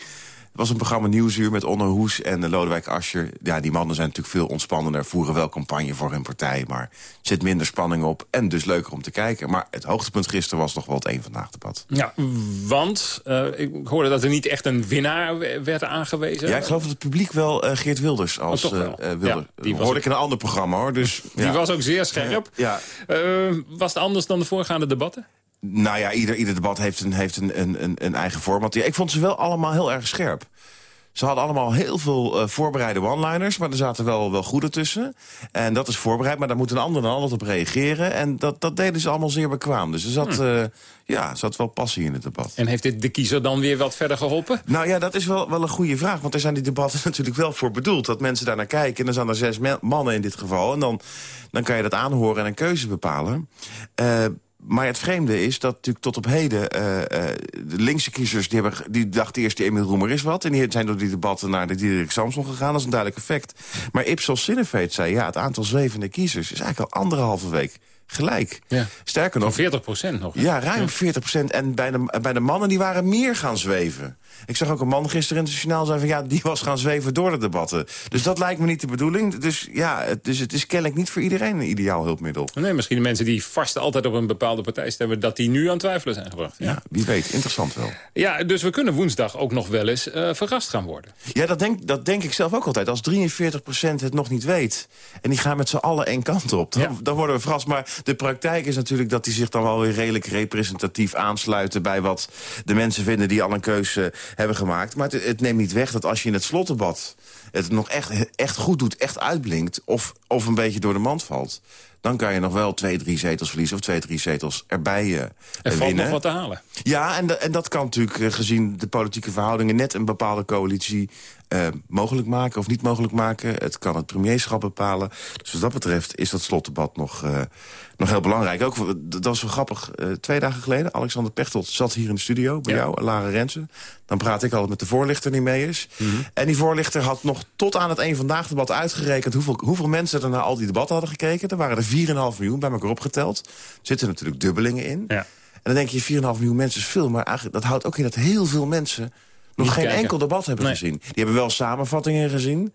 Het was een programma Nieuwsuur met Onno Hoes en Lodewijk Asscher. Ja, die mannen zijn natuurlijk veel ontspannender, voeren wel campagne voor hun partij... maar er zit minder spanning op en dus leuker om te kijken. Maar het hoogtepunt gisteren was toch wel het één vandaag debat. Ja, want eh, ik hoorde dat er niet echt een winnaar werd aangewezen. Ja, ik geloof dat het publiek wel eh, Geert Wilders als Oh, wel. eh, Wilder. Ja, die hoorde ook- ik in een ander programma, hoor. Dus, Die ja. was ook zeer scherp. Ja. Was het anders dan de voorgaande debatten? Nou ja, ieder, ieder debat heeft een, heeft een, een, een, eigen format. Ja, ik vond ze wel allemaal heel erg scherp. Ze hadden allemaal heel veel eh, voorbereide one-liners... maar er zaten wel, wel goede tussen. En dat is voorbereid, maar daar moet een ander dan altijd op reageren. En dat, dat deden ze allemaal zeer bekwaam. Dus er zat, eh, ja, er zat wel passie in het debat. En heeft dit de kiezer dan weer wat verder geholpen? Nou ja, dat is wel, wel een goede vraag. Want daar zijn die debatten natuurlijk wel voor bedoeld. Dat mensen daar naar kijken. En dan zijn er zes mannen in dit geval. En dan, dan kan je dat aanhoren en een keuze bepalen. Eh, maar het vreemde is dat natuurlijk tot op heden... eh, eh, de linkse kiezers die, hebben, die dachten eerst... die Emil Roemer is wat. En die zijn door die debatten naar de Diederik Samson gegaan. Dat is een duidelijk effect. Maar Ipsos Sinneveld zei... ja, het aantal zwevende kiezers is eigenlijk al anderhalve week gelijk. Ja. Sterker nog... 40 procent nog. hè? Ja, ruim 40 procent. En bij de, bij de mannen die waren meer gaan zweven. Ik zag ook een man gisteren in het journaal zeggen... van ja, die was gaan zweven door de debatten. Dus dat lijkt me niet de bedoeling. Dus ja, het, dus het is kennelijk niet voor iedereen een ideaal hulpmiddel. Nee, misschien de mensen die vast altijd op een bepaalde partij stemmen... dat die nu aan twijfelen zijn gebracht. Ja, Ja, wie weet. Interessant wel. ja dus we kunnen woensdag ook nog wel eens eh, verrast gaan worden. Ja, dat denk, dat denk ik zelf ook altijd. Als 43 procent het nog niet weet... en die gaan met z'n allen één kant op, dan, dan worden we verrast. Maar de praktijk is natuurlijk dat die zich dan wel weer redelijk representatief aansluiten... bij wat de mensen vinden die al een keuze hebben gemaakt. Maar het, het neemt niet weg dat als je in het slotdebat... het nog echt, echt goed doet, echt uitblinkt... Of, of een beetje door de mand valt... dan kan je nog wel twee, drie zetels verliezen... of twee, drie zetels erbij Er valt winnen. nog wat te halen. Ja, en, en dat kan natuurlijk eh, gezien de politieke verhoudingen... net een bepaalde coalitie eh, mogelijk maken of niet mogelijk maken. Het kan het premierschap bepalen. Dus wat dat betreft is dat slotdebat nog, nog heel belangrijk. Ook, dat was wel grappig. twee dagen geleden, Alexander Pechtold zat hier in de studio... bij Ja. jou, en Lara Rensen. Dan praat ik altijd met de voorlichter die mee is. Mhm. En die voorlichter had nog tot aan het een vandaag debat uitgerekend... hoeveel, hoeveel mensen er naar al die debatten hadden gekeken. Er waren er 4,5 miljoen bij elkaar opgeteld. Er zitten natuurlijk dubbelingen in. Ja. En dan denk je, 4,5 miljoen mensen is veel. Maar eigenlijk, dat houdt ook in dat heel veel mensen... nog Niet geen kijken. enkel debat hebben Nee. gezien. Die hebben wel samenvattingen gezien.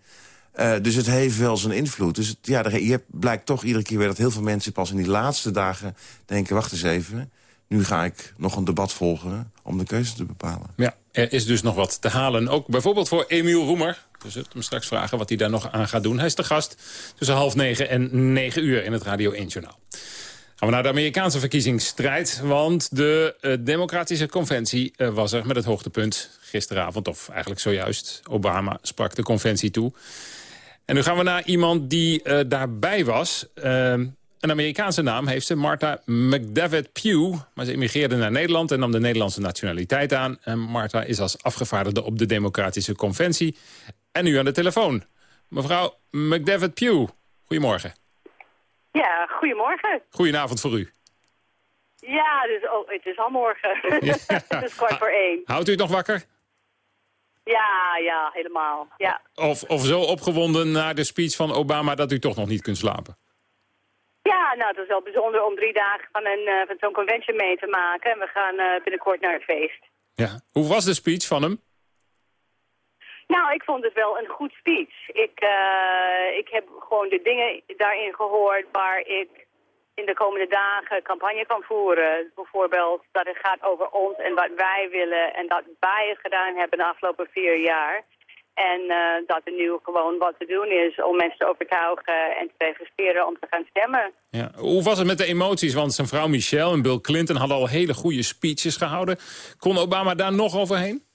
Eh, dus het heeft wel zijn invloed. Dus het, ja, je hebt, blijkt toch iedere keer weer dat heel veel mensen... pas in die laatste dagen denken, wacht eens even... nu ga ik nog een debat volgen om de keuze te bepalen. Ja, er is dus nog wat te halen. Ook bijvoorbeeld voor Emiel Roemer. We zullen hem straks vragen wat hij daar nog aan gaat doen. Hij is de gast tussen half negen en negen uur in het Radio 1 Journaal. Gaan we naar de Amerikaanse verkiezingsstrijd. Want de eh, Democratische Conventie eh, was er met het hoogtepunt gisteravond. Of eigenlijk zojuist. Obama sprak de conventie toe. En nu gaan we naar iemand die eh, daarbij was. Een Amerikaanse naam heeft ze, Martha McDavid Pugh. Maar ze immigreerde naar Nederland en nam de Nederlandse nationaliteit aan. En Martha is als afgevaardigde op de Democratische Conventie. En nu aan de telefoon. Mevrouw McDavid Pugh, goedemorgen. Ja, goedemorgen. Goedenavond voor u. Ja, dus, oh, het is al morgen. het is kwart voor één. Houdt u het nog wakker? Ja, ja, helemaal. Ja. Of, of zo opgewonden naar de speech van Obama dat u toch nog niet kunt slapen? ja, nou, het is wel bijzonder om drie dagen van, een, eh, van zo'n convention mee te maken. En we gaan eh, binnenkort naar het feest. Ja. Hoe was de speech van hem? Nou, ik vond het wel een goed speech. Ik, eh, ik heb gewoon de dingen daarin gehoord waar ik in de komende dagen campagne kan voeren. Bijvoorbeeld dat het gaat over ons en wat wij willen en dat wij gedaan hebben de afgelopen vier jaar. En eh, dat er nu gewoon wat te doen is om mensen te overtuigen en te registreren om te gaan stemmen. Ja. Hoe was het met de emoties? Want zijn vrouw Michelle en Bill Clinton hadden al hele goede speeches gehouden. Kon Obama daar nog overheen?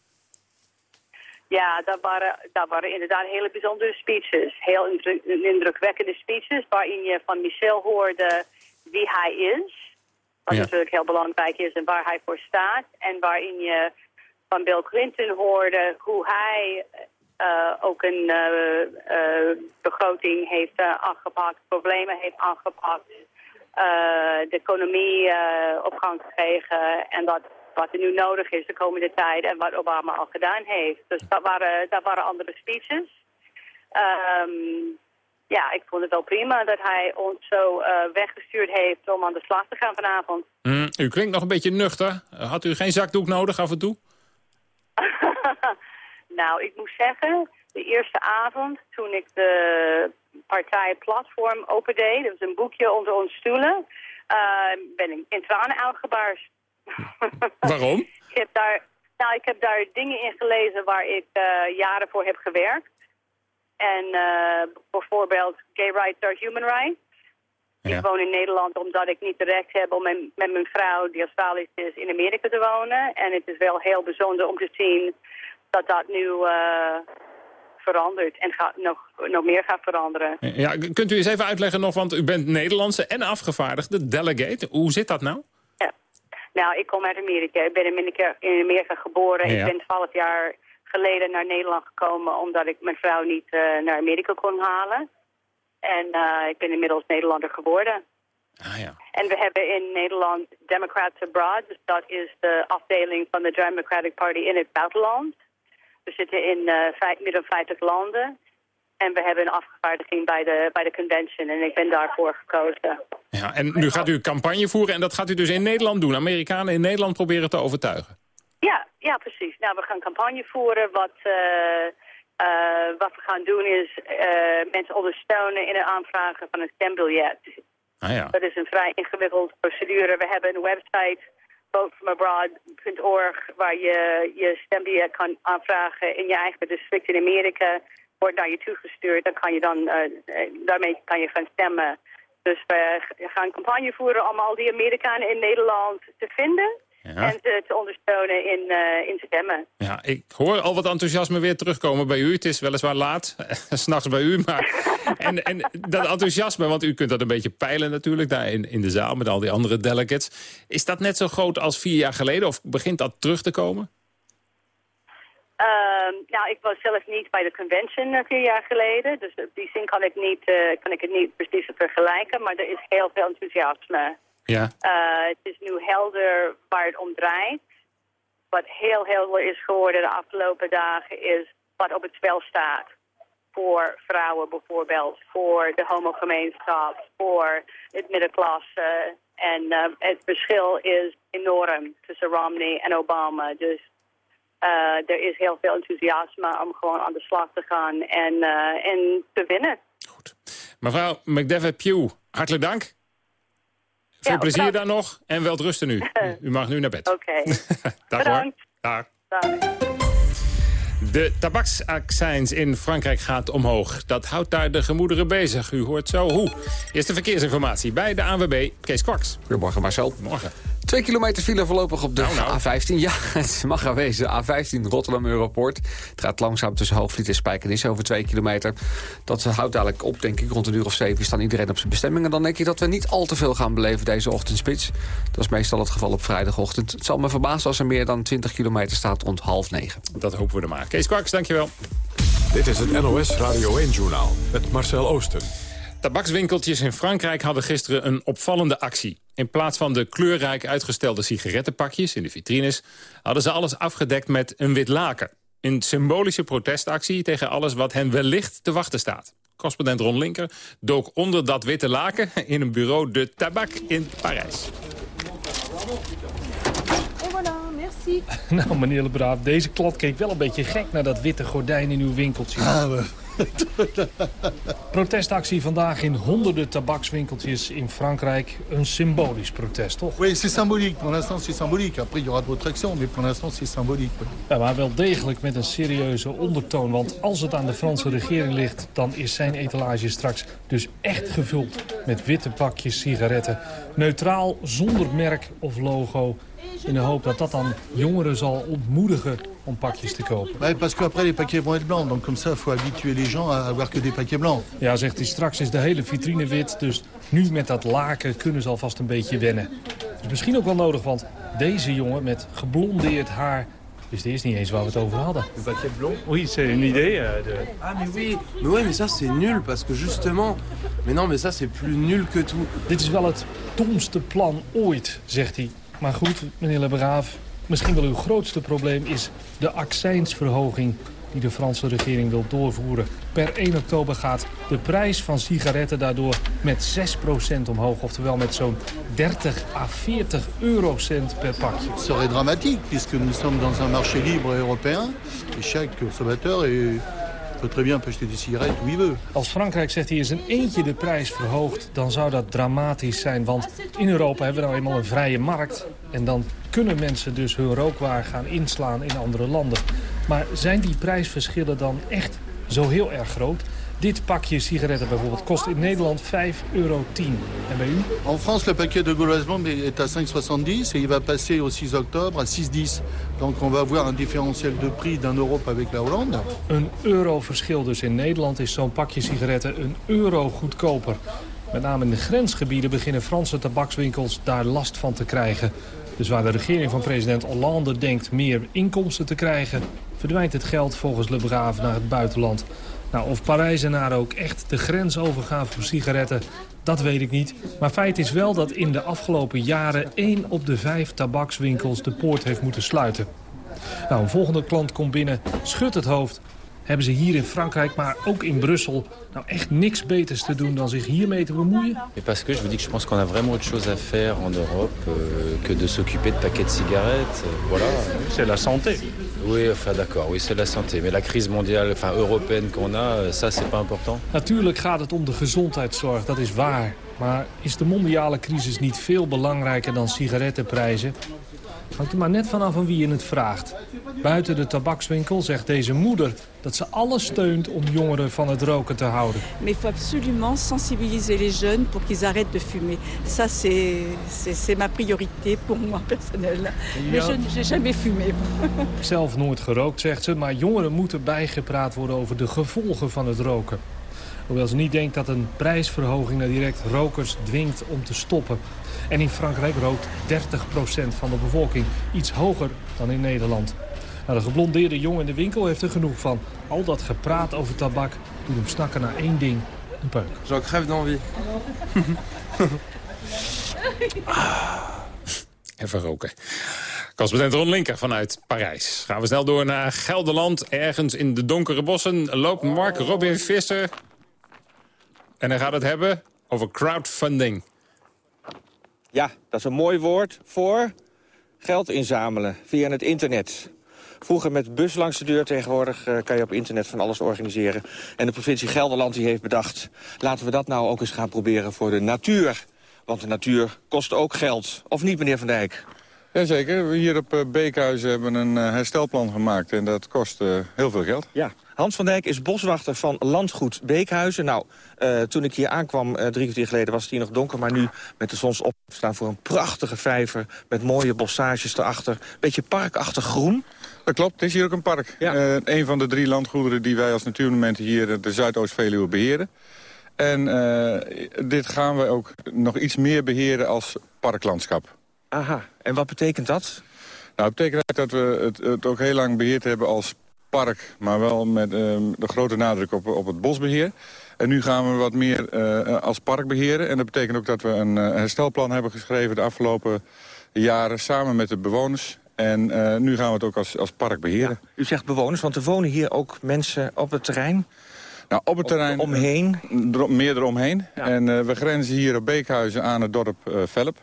Ja, dat waren, dat waren inderdaad hele bijzondere speeches. Heel indruk- indrukwekkende speeches waarin je van Michel hoorde wie hij is. Wat Ja. natuurlijk heel belangrijk is en waar hij voor staat. En waarin je van Bill Clinton hoorde hoe hij eh, ook een eh, eh, begroting heeft aangepakt, problemen heeft aangepakt. de economie op gang gekregen en dat wat er nu nodig is de komende tijd en wat Obama al gedaan heeft. Dus dat waren, dat waren andere speeches. Ehm, ja, ik vond het wel prima dat hij ons zo eh, weggestuurd heeft om aan de slag te gaan vanavond. Hm, u klinkt nog een beetje nuchter. Had u geen zakdoek nodig af en toe? nou, ik moet zeggen, de eerste avond toen ik de partij Platform opendeed, dat was een boekje onder onze stoelen, eh, ben ik in tranen uitgebarst. Waarom? Ik heb daar, nou, ik heb daar dingen in gelezen waar ik eh, jaren voor heb gewerkt. En eh, bijvoorbeeld gay rights are human rights. Ja. Ik woon in Nederland omdat ik niet de recht heb om met, met mijn vrouw, die Australisch is, in Amerika te wonen. En het is wel heel bijzonder om te zien dat dat nu eh, verandert en gaat, nog, nog meer gaat veranderen. Ja, kunt u eens even uitleggen nog, want u bent Nederlandse en afgevaardigde delegate. Hoe zit dat nou? Nou, ik kom uit Amerika. Ik ben in Amerika, in Amerika geboren. Ja. Ik ben 12 jaar geleden naar Nederland gekomen omdat ik mijn vrouw niet eh, naar Amerika kon halen. En eh, ik ben inmiddels Nederlander geworden. Ah ja. En we hebben in Nederland Democrats Abroad. Dus dat is de afdeling van de Democratic Party in het buitenland. We zitten in vijf, meer dan 50 landen. En we hebben een afgevaardiging bij de, bij de convention. En ik ben daarvoor gekozen. ja. En nu gaat u campagne voeren en dat gaat u dus in Nederland doen. Amerikanen in Nederland proberen te overtuigen. Ja, ja, precies. Nou, we gaan campagne voeren. Wat, eh, eh, wat we gaan doen is eh, mensen ondersteunen in het aanvragen van een stembiljet. Ah ja. Dat is een vrij ingewikkelde procedure. We hebben een website, votefromabroad.org, waar je je stembiljet kan aanvragen in je eigen district in Amerika. Wordt naar je toegestuurd, dan kan je dan, eh, eh, daarmee kan je gaan stemmen. Dus we gaan campagne voeren om al die Amerikanen in Nederland te vinden en te, te ondersteunen in, eh, in stemmen. Ja, ik hoor al wat enthousiasme weer terugkomen bij u. Het is weliswaar laat, s'nachts bij u. Maar, en, en dat enthousiasme, want u kunt dat een beetje peilen natuurlijk... daar in, in de zaal met al die andere delegates. Is dat net zo groot als vier jaar geleden? Of begint dat terug te komen? Ehm, nou, ik was zelf niet bij de convention eh, vier jaar geleden. Dus op die zin kan ik, niet, eh, kan ik het niet precies vergelijken. Maar er is heel veel enthousiasme. Ja. Eh, het is nu helder waar het om draait. Wat heel helder is geworden de afgelopen dagen is wat op het spel staat. Voor vrouwen bijvoorbeeld, voor de homogemeenschap, voor het middenklasse. En eh, het verschil is enorm tussen Romney en Obama. Dus er is heel veel enthousiasme om gewoon aan de slag te gaan en, eh, en te winnen. Mevrouw McDevitt Pugh, hartelijk dank. Veel Ja, plezier bedankt. daar nog en wel rusten nu. U- mag nu naar bed. Oké. Dag hoor. Bedankt. Dag. Dag. De tabaksaccijns in Frankrijk gaat omhoog. Dat houdt daar de gemoederen bezig. U hoort zo hoe. Eerste verkeersinformatie bij de ANWB, Kees Kwaks. Goedemorgen Marcel. Morgen. Twee kilometer file voorlopig op de Nou, A15. Ja, het mag gaan wezen. A15 Rotterdam Europoort. Het gaat langzaam tussen Hoogvliet en Spijkenisse over twee kilometer. Dat houdt dadelijk op, denk ik. Rond een uur of zeven staan iedereen op zijn bestemming. En dan denk ik dat we niet al te veel gaan beleven deze ochtendspits. Dat is meestal het geval op vrijdagochtend. Het zal me verbazen als er meer dan 20 kilometer staat rond half negen. Dat hopen we er maar. Kees Kwaks, dankjewel. Dit is het NOS Radio 1-journaal met Marcel Oosten. Tabakswinkeltjes in Frankrijk hadden gisteren een opvallende actie. In plaats van de kleurrijk uitgestelde sigarettenpakjes in de vitrines... hadden ze alles afgedekt met een wit laken. Een symbolische protestactie tegen alles wat hen wellicht te wachten staat. Correspondent Ron Linker dook onder dat witte laken... in een bureau de tabak in Parijs. Nou, meneer Lebraaf, deze klant keek wel een beetje gek naar dat witte gordijn in uw winkeltje. Protestactie vandaag in honderden tabakswinkeltjes in Frankrijk. Een symbolisch protest, toch? Oui, c'est symbolique. Pour l'instant, c'est symbolique. Après, il y aura d'autres actions, mais pour l'instant, c'est symbolique. Ja, maar wel degelijk met een serieuze ondertoon. Want als het aan de Franse regering ligt... dan is zijn etalage straks dus echt gevuld met witte pakjes sigaretten. Neutraal, zonder merk of logo. In de hoop dat dat dan jongeren zal ontmoedigen om pakjes te kopen. Ouais, parce qu'après, les paquets vont être blancs. Donc, comme ça, il faut habituer les gens à avoir que des paquets blancs. Ja, zegt hij, straks is de hele vitrine wit. Dus nu met dat laken kunnen ze alvast een beetje wennen. is misschien ook wel nodig, want deze jongen met geblondeerd haar... wist eerst niet eens waar we het over hadden. Le paquet blanc Oui, c'est une idée. euh, de... Ah, mais oui. Mais ouais, mais ça, c'est nul, parce que justement... Mais non, mais ça, c'est plus nul que tout. Dit is wel het domste plan ooit, zegt hij. Maar goed, meneer Le Braaf, misschien wel uw grootste probleem is de accijnsverhoging die de Franse regering wil doorvoeren. Per 1 oktober gaat de prijs van sigaretten daardoor met 6% omhoog. Oftewel met zo'n 30 à 40 eurocent per pakje. Ce serait dramatique, puisque nous sommes dans un marché libre européen. Et chaque consommateur est, peut très bien acheter des cigarettes où il veut. Als Frankrijk zegt hij in zijn eentje de prijs verhoogt, dan zou dat dramatisch zijn. Want in Europa hebben we nou eenmaal een vrije markt. En dan kunnen mensen dus hun rookwaar gaan inslaan in andere landen. Maar zijn die prijsverschillen dan echt zo heel erg groot? Dit pakje sigaretten bijvoorbeeld kost in Nederland 5,10 euro. En bij u? En France, le paquet de Gauloise Blonde est à 5,70 et il va passer au 6 octobre à 6,10. Donc on va avoir un différentiel de prix d'un euro avec la Hollande. Een euro verschil dus. In Nederland is zo'n pakje sigaretten een euro goedkoper. Met name in de grensgebieden beginnen Franse tabakswinkels daar last van te krijgen. Dus waar de regering van president Hollande denkt meer inkomsten te krijgen... verdwijnt het geld volgens Le Brave naar het buitenland. Nou, of Parijzenaren ook echt de grens overgaan voor sigaretten, dat weet ik niet. Maar feit is wel dat in de afgelopen jaren... één op de vijf tabakswinkels de poort heeft moeten sluiten. Nou, een volgende klant komt binnen, schudt het hoofd. Hebben ze hier in Frankrijk, maar ook in Brussel... nou echt niks beters te doen dan zich hiermee te bemoeien? Et parce que je vous dis que je pense qu'on a vraiment autre chose à faire en Europe euh, que de s'occuper de paquets de cigarettes. euh, voilà. C'est la santé. Oui, enfin d'accord, oui, c'est la santé. Mais la crise mondiale, enfin européenne qu'on a, euh, ça c'est pas important. Natuurlijk gaat het om de gezondheidszorg, dat is waar. Maar is de mondiale crisis niet veel belangrijker dan sigarettenprijzen? Hangt er maar net vanaf aan wie je het vraagt. Buiten de tabakswinkel zegt deze moeder dat ze alles steunt om jongeren van het roken te houden. Mais il faut absolument sensibiliser les jeunes pour qu'ils arrêtent de fumer. Ça, c'est- ma priorité pour moi personnelle. Mais je n'ai jamais fumé. Zelf nooit gerookt, zegt ze, maar jongeren moeten bijgepraat worden over de gevolgen van het roken. Hoewel ze niet denkt dat een prijsverhoging nou direct rokers dwingt om te stoppen. En in Frankrijk rookt 30% van de bevolking, iets hoger dan in Nederland. Nou, de geblondeerde jongen in de winkel heeft er genoeg van. Al dat gepraat over tabak doet hem snakken naar één ding, een peuk. J'en crève d'envie. Even roken. Correspondent Ron Linker vanuit Parijs. Gaan we snel door naar Gelderland. Ergens in de donkere bossen loopt Mark Robin Visser. En hij gaat het hebben over crowdfunding. Ja, dat is een mooi woord voor geld inzamelen via het internet. Vroeger met bus langs de deur, tegenwoordig eh, kan je op internet van alles organiseren. En de provincie Gelderland die heeft bedacht... laten we dat nou ook eens gaan proberen voor de natuur. Want de natuur kost ook geld. Of niet, meneer Van Dijk? Jazeker, we hier op eh, Beekhuizen hebben een eh, herstelplan gemaakt en dat kost eh, heel veel geld. Ja, Hans van Dijk is boswachter van landgoed Beekhuizen. Nou, eh, toen ik hier aankwam eh, drie kwartier geleden was het hier nog donker... maar nu met de zonsop staan voor een prachtige vijver... met mooie bossages erachter. Beetje parkachtig groen. Dat klopt, het is hier ook een park. Eh, een van de drie landgoederen die wij als natuurmonumenten hier de Zuidoost-Veluwe beheren. En dit gaan we ook nog iets meer beheren als parklandschap. Aha, en wat betekent dat? Nou, het betekent dat we het, het ook heel lang beheerd hebben als park... maar wel met eh, de grote nadruk op, op het bosbeheer. En nu gaan we wat meer eh, als park beheren. En dat betekent ook dat we een eh, herstelplan hebben geschreven... de afgelopen jaren samen met de bewoners... En eh, nu gaan we het ook als, als park beheren. U zegt bewoners, want er wonen hier ook mensen op het terrein? Nou, op het terrein... omheen? er- meer eromheen. En we grenzen hier op Beekhuizen aan het dorp Velp.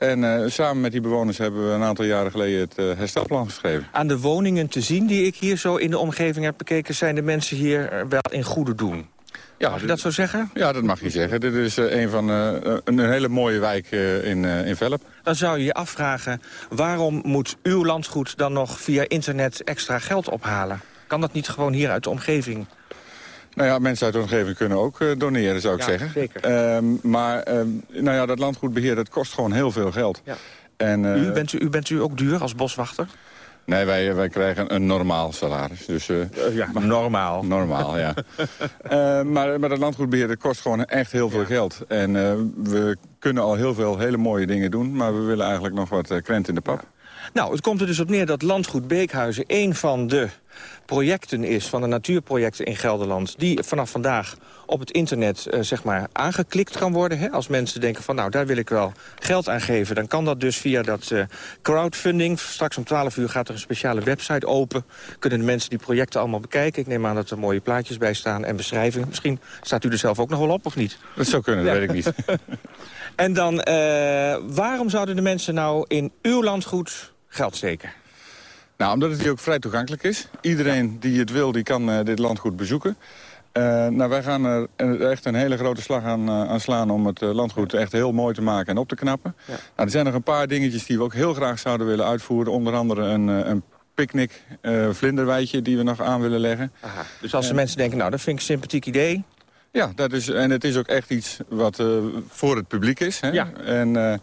En eh, samen met die bewoners hebben we een aantal jaren geleden het eh, herstelplan geschreven. Aan de woningen te zien die ik hier zo in de omgeving heb bekeken... zijn de mensen hier eh, wel in goede doen. Ja, Mag je dat zo zeggen? Ja, dat mag je zeggen. Dit is een van een, hele mooie wijk in, in Velp. Dan zou je je afvragen, waarom moet uw landgoed dan nog via internet extra geld ophalen? Kan dat niet gewoon hier uit de omgeving? Nou ja, mensen uit de omgeving kunnen ook eh, doneren, zou ik Ja, zeggen. zeker. Ehm, maar ehm, nou ja, dat landgoedbeheer dat kost gewoon heel veel geld. Ja. En, eh, U, bent, u, u bent u ook duur als boswachter? Nee, wij, wij krijgen een normaal salaris. Dus, eh, ja, normaal. Normaal, ja. Eh, maar, maar dat landgoedbeheer dat kost gewoon echt heel veel geld. En eh, we kunnen al heel veel hele mooie dingen doen... maar we willen eigenlijk nog wat eh, krent in de pap. Nou, het komt er dus op neer dat Landgoed Beekhuizen... een van de projecten is, van de natuurprojecten in Gelderland... die vanaf vandaag op het internet eh, zeg maar aangeklikt kan worden. Hè? Als mensen denken van nou, daar wil ik wel geld aan geven... dan kan dat dus via dat eh, crowdfunding. Straks om 12 uur gaat er een speciale website open. Kunnen de mensen die projecten allemaal bekijken. Ik neem aan dat er mooie plaatjes bij staan en beschrijvingen. Misschien staat u er zelf ook nog wel op, of niet? Dat zou kunnen, dat weet ik niet. En dan, eh, waarom zouden de mensen nou in uw landgoed geld steken? Nou, omdat het hier ook vrij toegankelijk is. Iedereen die het wil, die kan eh, dit landgoed bezoeken. Eh, nou, wij gaan er eh, echt een hele grote slag aan, aan slaan om het landgoed echt heel mooi te maken en op te knappen. Nou, er zijn nog een paar dingetjes die we ook heel graag zouden willen uitvoeren. Onder andere een, een picknick vlinderweidje die we nog aan willen leggen. Dus als de mensen denken, nou, dat vind ik een sympathiek idee... Ja, dat is, en het is ook echt iets wat voor het publiek is. Hè? Ja. En nou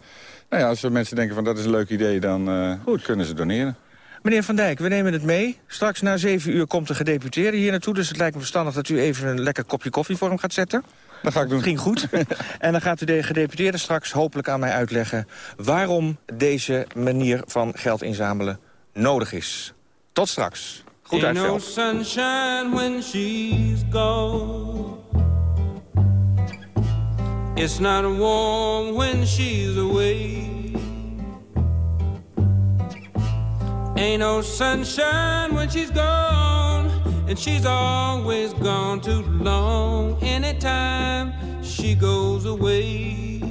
ja, als er mensen denken van dat is een leuk idee, dan kunnen ze doneren. Meneer Van Dijk, we nemen het mee. Straks na zeven uur komt de gedeputeerde hier naartoe. Dus het lijkt me verstandig dat u even een lekker kopje koffie voor hem gaat zetten. Dat ga ik doen. Ging goed. en dan gaat u de gedeputeerde straks hopelijk aan mij uitleggen... waarom deze manier van geld inzamelen nodig is. Tot straks. Goed Ain't no uitveld. sunshine when she's gone. It's not warm when she's away. Ain't no sunshine when she's gone, and she's always gone too long. Anytime she goes away,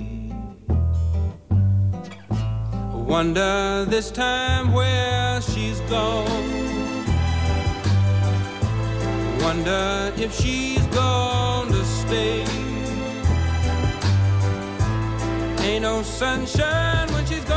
I wonder this time where she's gone. Wonder if she's gone to stay. Ain't no sunshine when she's gone,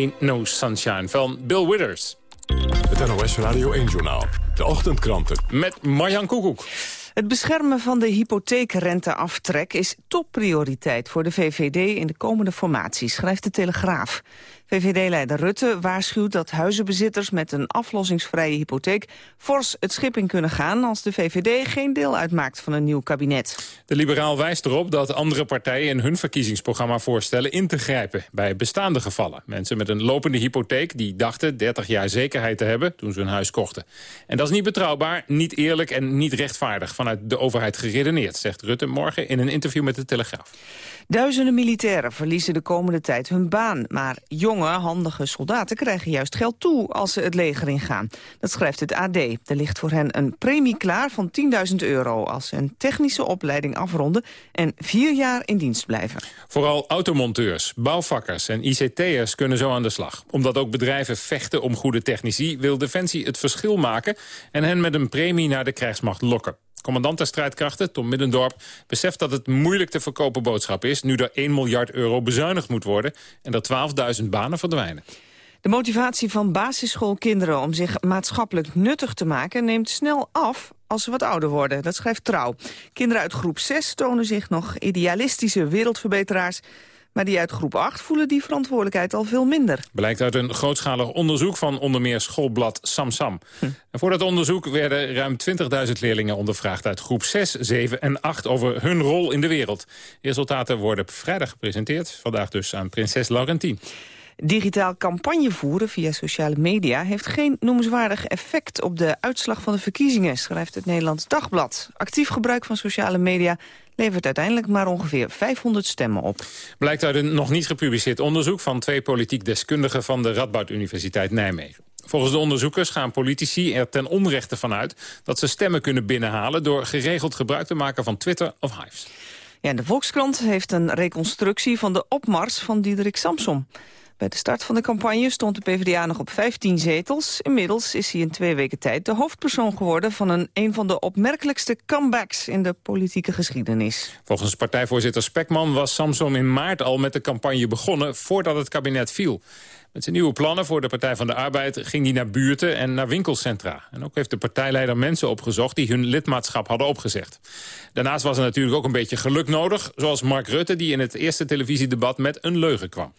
Ain't No Sunshine van Bill Withers. Het NOS Radio 1-journaal. De ochtendkranten. Met Marjan Koekoek. Het beschermen van de hypotheekrenteaftrek is topprioriteit voor de VVD in de komende formatie, schrijft de Telegraaf. VVD-leider Rutte waarschuwt dat huizenbezitters met een aflossingsvrije hypotheek fors het schip in kunnen gaan als de VVD geen deel uitmaakt van een nieuw kabinet. De liberaal wijst erop dat andere partijen in hun verkiezingsprogramma voorstellen in te grijpen bij bestaande gevallen. Mensen met een lopende hypotheek die dachten 30 jaar zekerheid te hebben toen ze hun huis kochten. En dat is niet betrouwbaar, niet eerlijk en niet rechtvaardig vanuit de overheid geredeneerd, zegt Rutte morgen in een interview met de Telegraaf. Duizenden militairen verliezen de komende tijd hun baan. Maar jonge, handige soldaten krijgen juist geld toe als ze het leger ingaan. Dat schrijft het AD. Er ligt voor hen een premie klaar van 10.000 euro... als ze een technische opleiding afronden en vier jaar in dienst blijven. Vooral automonteurs, bouwvakkers en ICT'ers kunnen zo aan de slag. Omdat ook bedrijven vechten om goede technici... wil Defensie het verschil maken en hen met een premie naar de krijgsmacht lokken. Commandant der strijdkrachten, Tom Middendorp, beseft dat het moeilijk te verkopen boodschap is... nu er 1 miljard euro bezuinigd moet worden en er 12.000 banen verdwijnen. De motivatie van basisschoolkinderen om zich maatschappelijk nuttig te maken... neemt snel af als ze wat ouder worden. Dat schrijft Trouw. Kinderen uit groep 6 tonen zich nog idealistische wereldverbeteraars... maar die uit groep 8 voelen die verantwoordelijkheid al veel minder. Blijkt uit een grootschalig onderzoek van onder meer schoolblad Samsam. En voor dat onderzoek werden ruim 20.000 leerlingen ondervraagd... uit groep 6, 7 en 8 over hun rol in de wereld. De resultaten worden vrijdag gepresenteerd. Vandaag dus aan prinses Laurentien. Digitaal campagne voeren via sociale media heeft geen noemenswaardig effect op de uitslag van de verkiezingen, schrijft het Nederlands Dagblad. Actief gebruik van sociale media levert uiteindelijk maar ongeveer 500 stemmen op. Blijkt uit een nog niet gepubliceerd onderzoek van twee politiek deskundigen van de Radboud Universiteit Nijmegen. Volgens de onderzoekers gaan politici er ten onrechte van uit dat ze stemmen kunnen binnenhalen door geregeld gebruik te maken van Twitter of Hives. Ja, de Volkskrant heeft een reconstructie van de opmars van Diederik Samsom. Bij de start van de campagne stond de PvdA nog op 15 zetels. Inmiddels is hij in twee weken tijd de hoofdpersoon geworden... van een, een van de opmerkelijkste comebacks in de politieke geschiedenis. Volgens partijvoorzitter Spekman was Samsom in maart al met de campagne begonnen... voordat het kabinet viel. Met zijn nieuwe plannen voor de Partij van de Arbeid ging hij naar buurten en naar winkelcentra. En ook heeft de partijleider mensen opgezocht die hun lidmaatschap hadden opgezegd. Daarnaast was er natuurlijk ook een beetje geluk nodig, zoals Mark Rutte die in het eerste televisiedebat met een leugen kwam.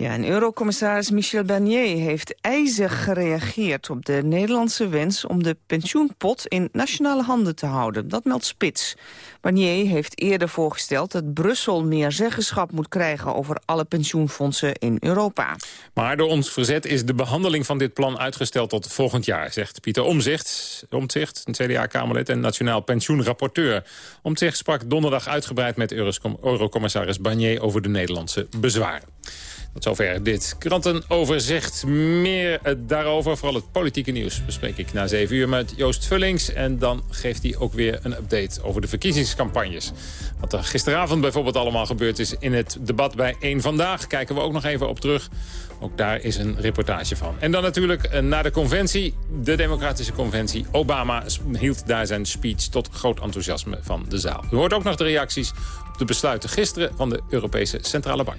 Ja, en Eurocommissaris Michel Barnier heeft ijzig gereageerd op de Nederlandse wens om de pensioenpot in nationale handen te houden. Dat meldt Spits. Barnier heeft eerder voorgesteld dat Brussel meer zeggenschap moet krijgen over alle pensioenfondsen in Europa. Maar door ons verzet is de behandeling van dit plan uitgesteld tot volgend jaar, zegt Pieter Omzicht, Omtzigt, een CDA-Kamerlid en nationaal pensioenrapporteur. Omtzigt sprak donderdag uitgebreid met Eurocommissaris Barnier over de Nederlandse bezwaren. Tot zover dit krantenoverzicht. Meer eh, daarover, vooral het politieke nieuws, bespreek ik na 7 uur met Joost Vullings. En dan geeft hij ook weer een update over de verkiezingscampagnes. Wat er gisteravond bijvoorbeeld allemaal gebeurd is in het debat bij 1 Vandaag... kijken we ook nog even op terug. Ook daar is een reportage van. En dan natuurlijk eh, na de conventie, de democratische conventie. Obama hield daar zijn speech tot groot enthousiasme van de zaal. U hoort ook nog de reacties op de besluiten gisteren van de Europese Centrale Bank.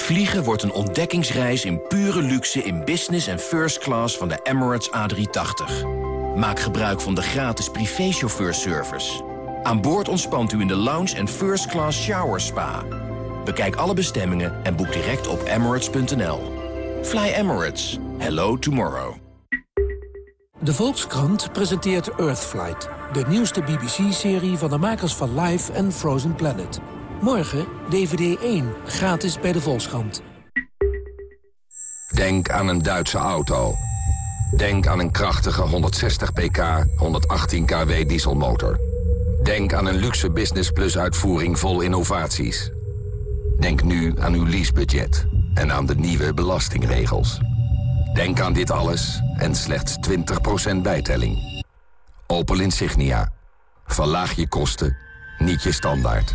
Vliegen wordt een ontdekkingsreis in pure luxe in business en first class van de Emirates A380. Maak gebruik van de gratis privéchauffeurservice. Aan boord ontspant u in de lounge en first class shower spa. Bekijk alle bestemmingen en boek direct op emirates.nl. Fly Emirates. Hello tomorrow. De Volkskrant presenteert Earthflight, de nieuwste BBC-serie van de makers van Life en Frozen Planet. Morgen DVD 1, gratis bij de Volkskrant. Denk aan een Duitse auto. Denk aan een krachtige 160 pk, 118 kW dieselmotor. Denk aan een luxe Business Plus uitvoering vol innovaties. Denk nu aan uw leasebudget en aan de nieuwe belastingregels. Denk aan dit alles en slechts 20% bijtelling. Opel Insignia. Verlaag je kosten, niet je standaard.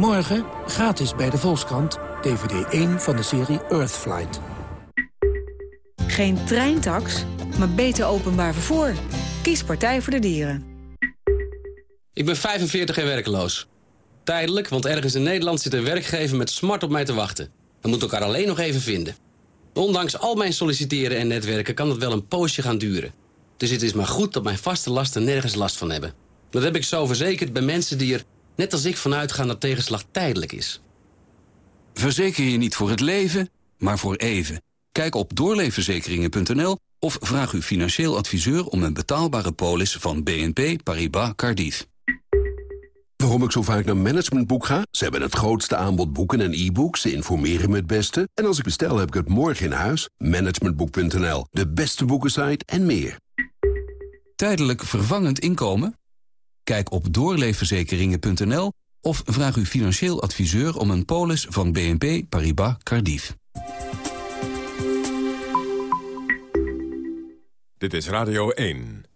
Morgen gratis bij de Volkskrant, DVD 1 van de serie Earthflight. Geen treintax, maar beter openbaar vervoer. Kies Partij voor de Dieren. Ik ben 45 en werkeloos. Tijdelijk, want ergens in Nederland zit een werkgever met smart op mij te wachten. We moeten elkaar alleen nog even vinden. Ondanks al mijn solliciteren en netwerken kan het wel een poosje gaan duren. Dus het is maar goed dat mijn vaste lasten nergens last van hebben. Dat heb ik zo verzekerd bij mensen die er, net als ik, vanuit gaan dat tegenslag tijdelijk is. Verzeker je niet voor het leven, maar voor even. Kijk op doorleefverzekeringen.nl of vraag uw financieel adviseur om een betaalbare polis van BNP Paribas Cardiff. Waarom ik zo vaak naar Managementboek ga? Ze hebben het grootste aanbod boeken en e-books. Ze informeren me het beste. En als ik bestel, heb ik het morgen in huis. Managementboek.nl, de beste boekensite en meer. Tijdelijk vervangend inkomen? Kijk op doorleefverzekeringen.nl of vraag uw financieel adviseur om een polis van BNP Paribas Cardiff. Dit is Radio 1.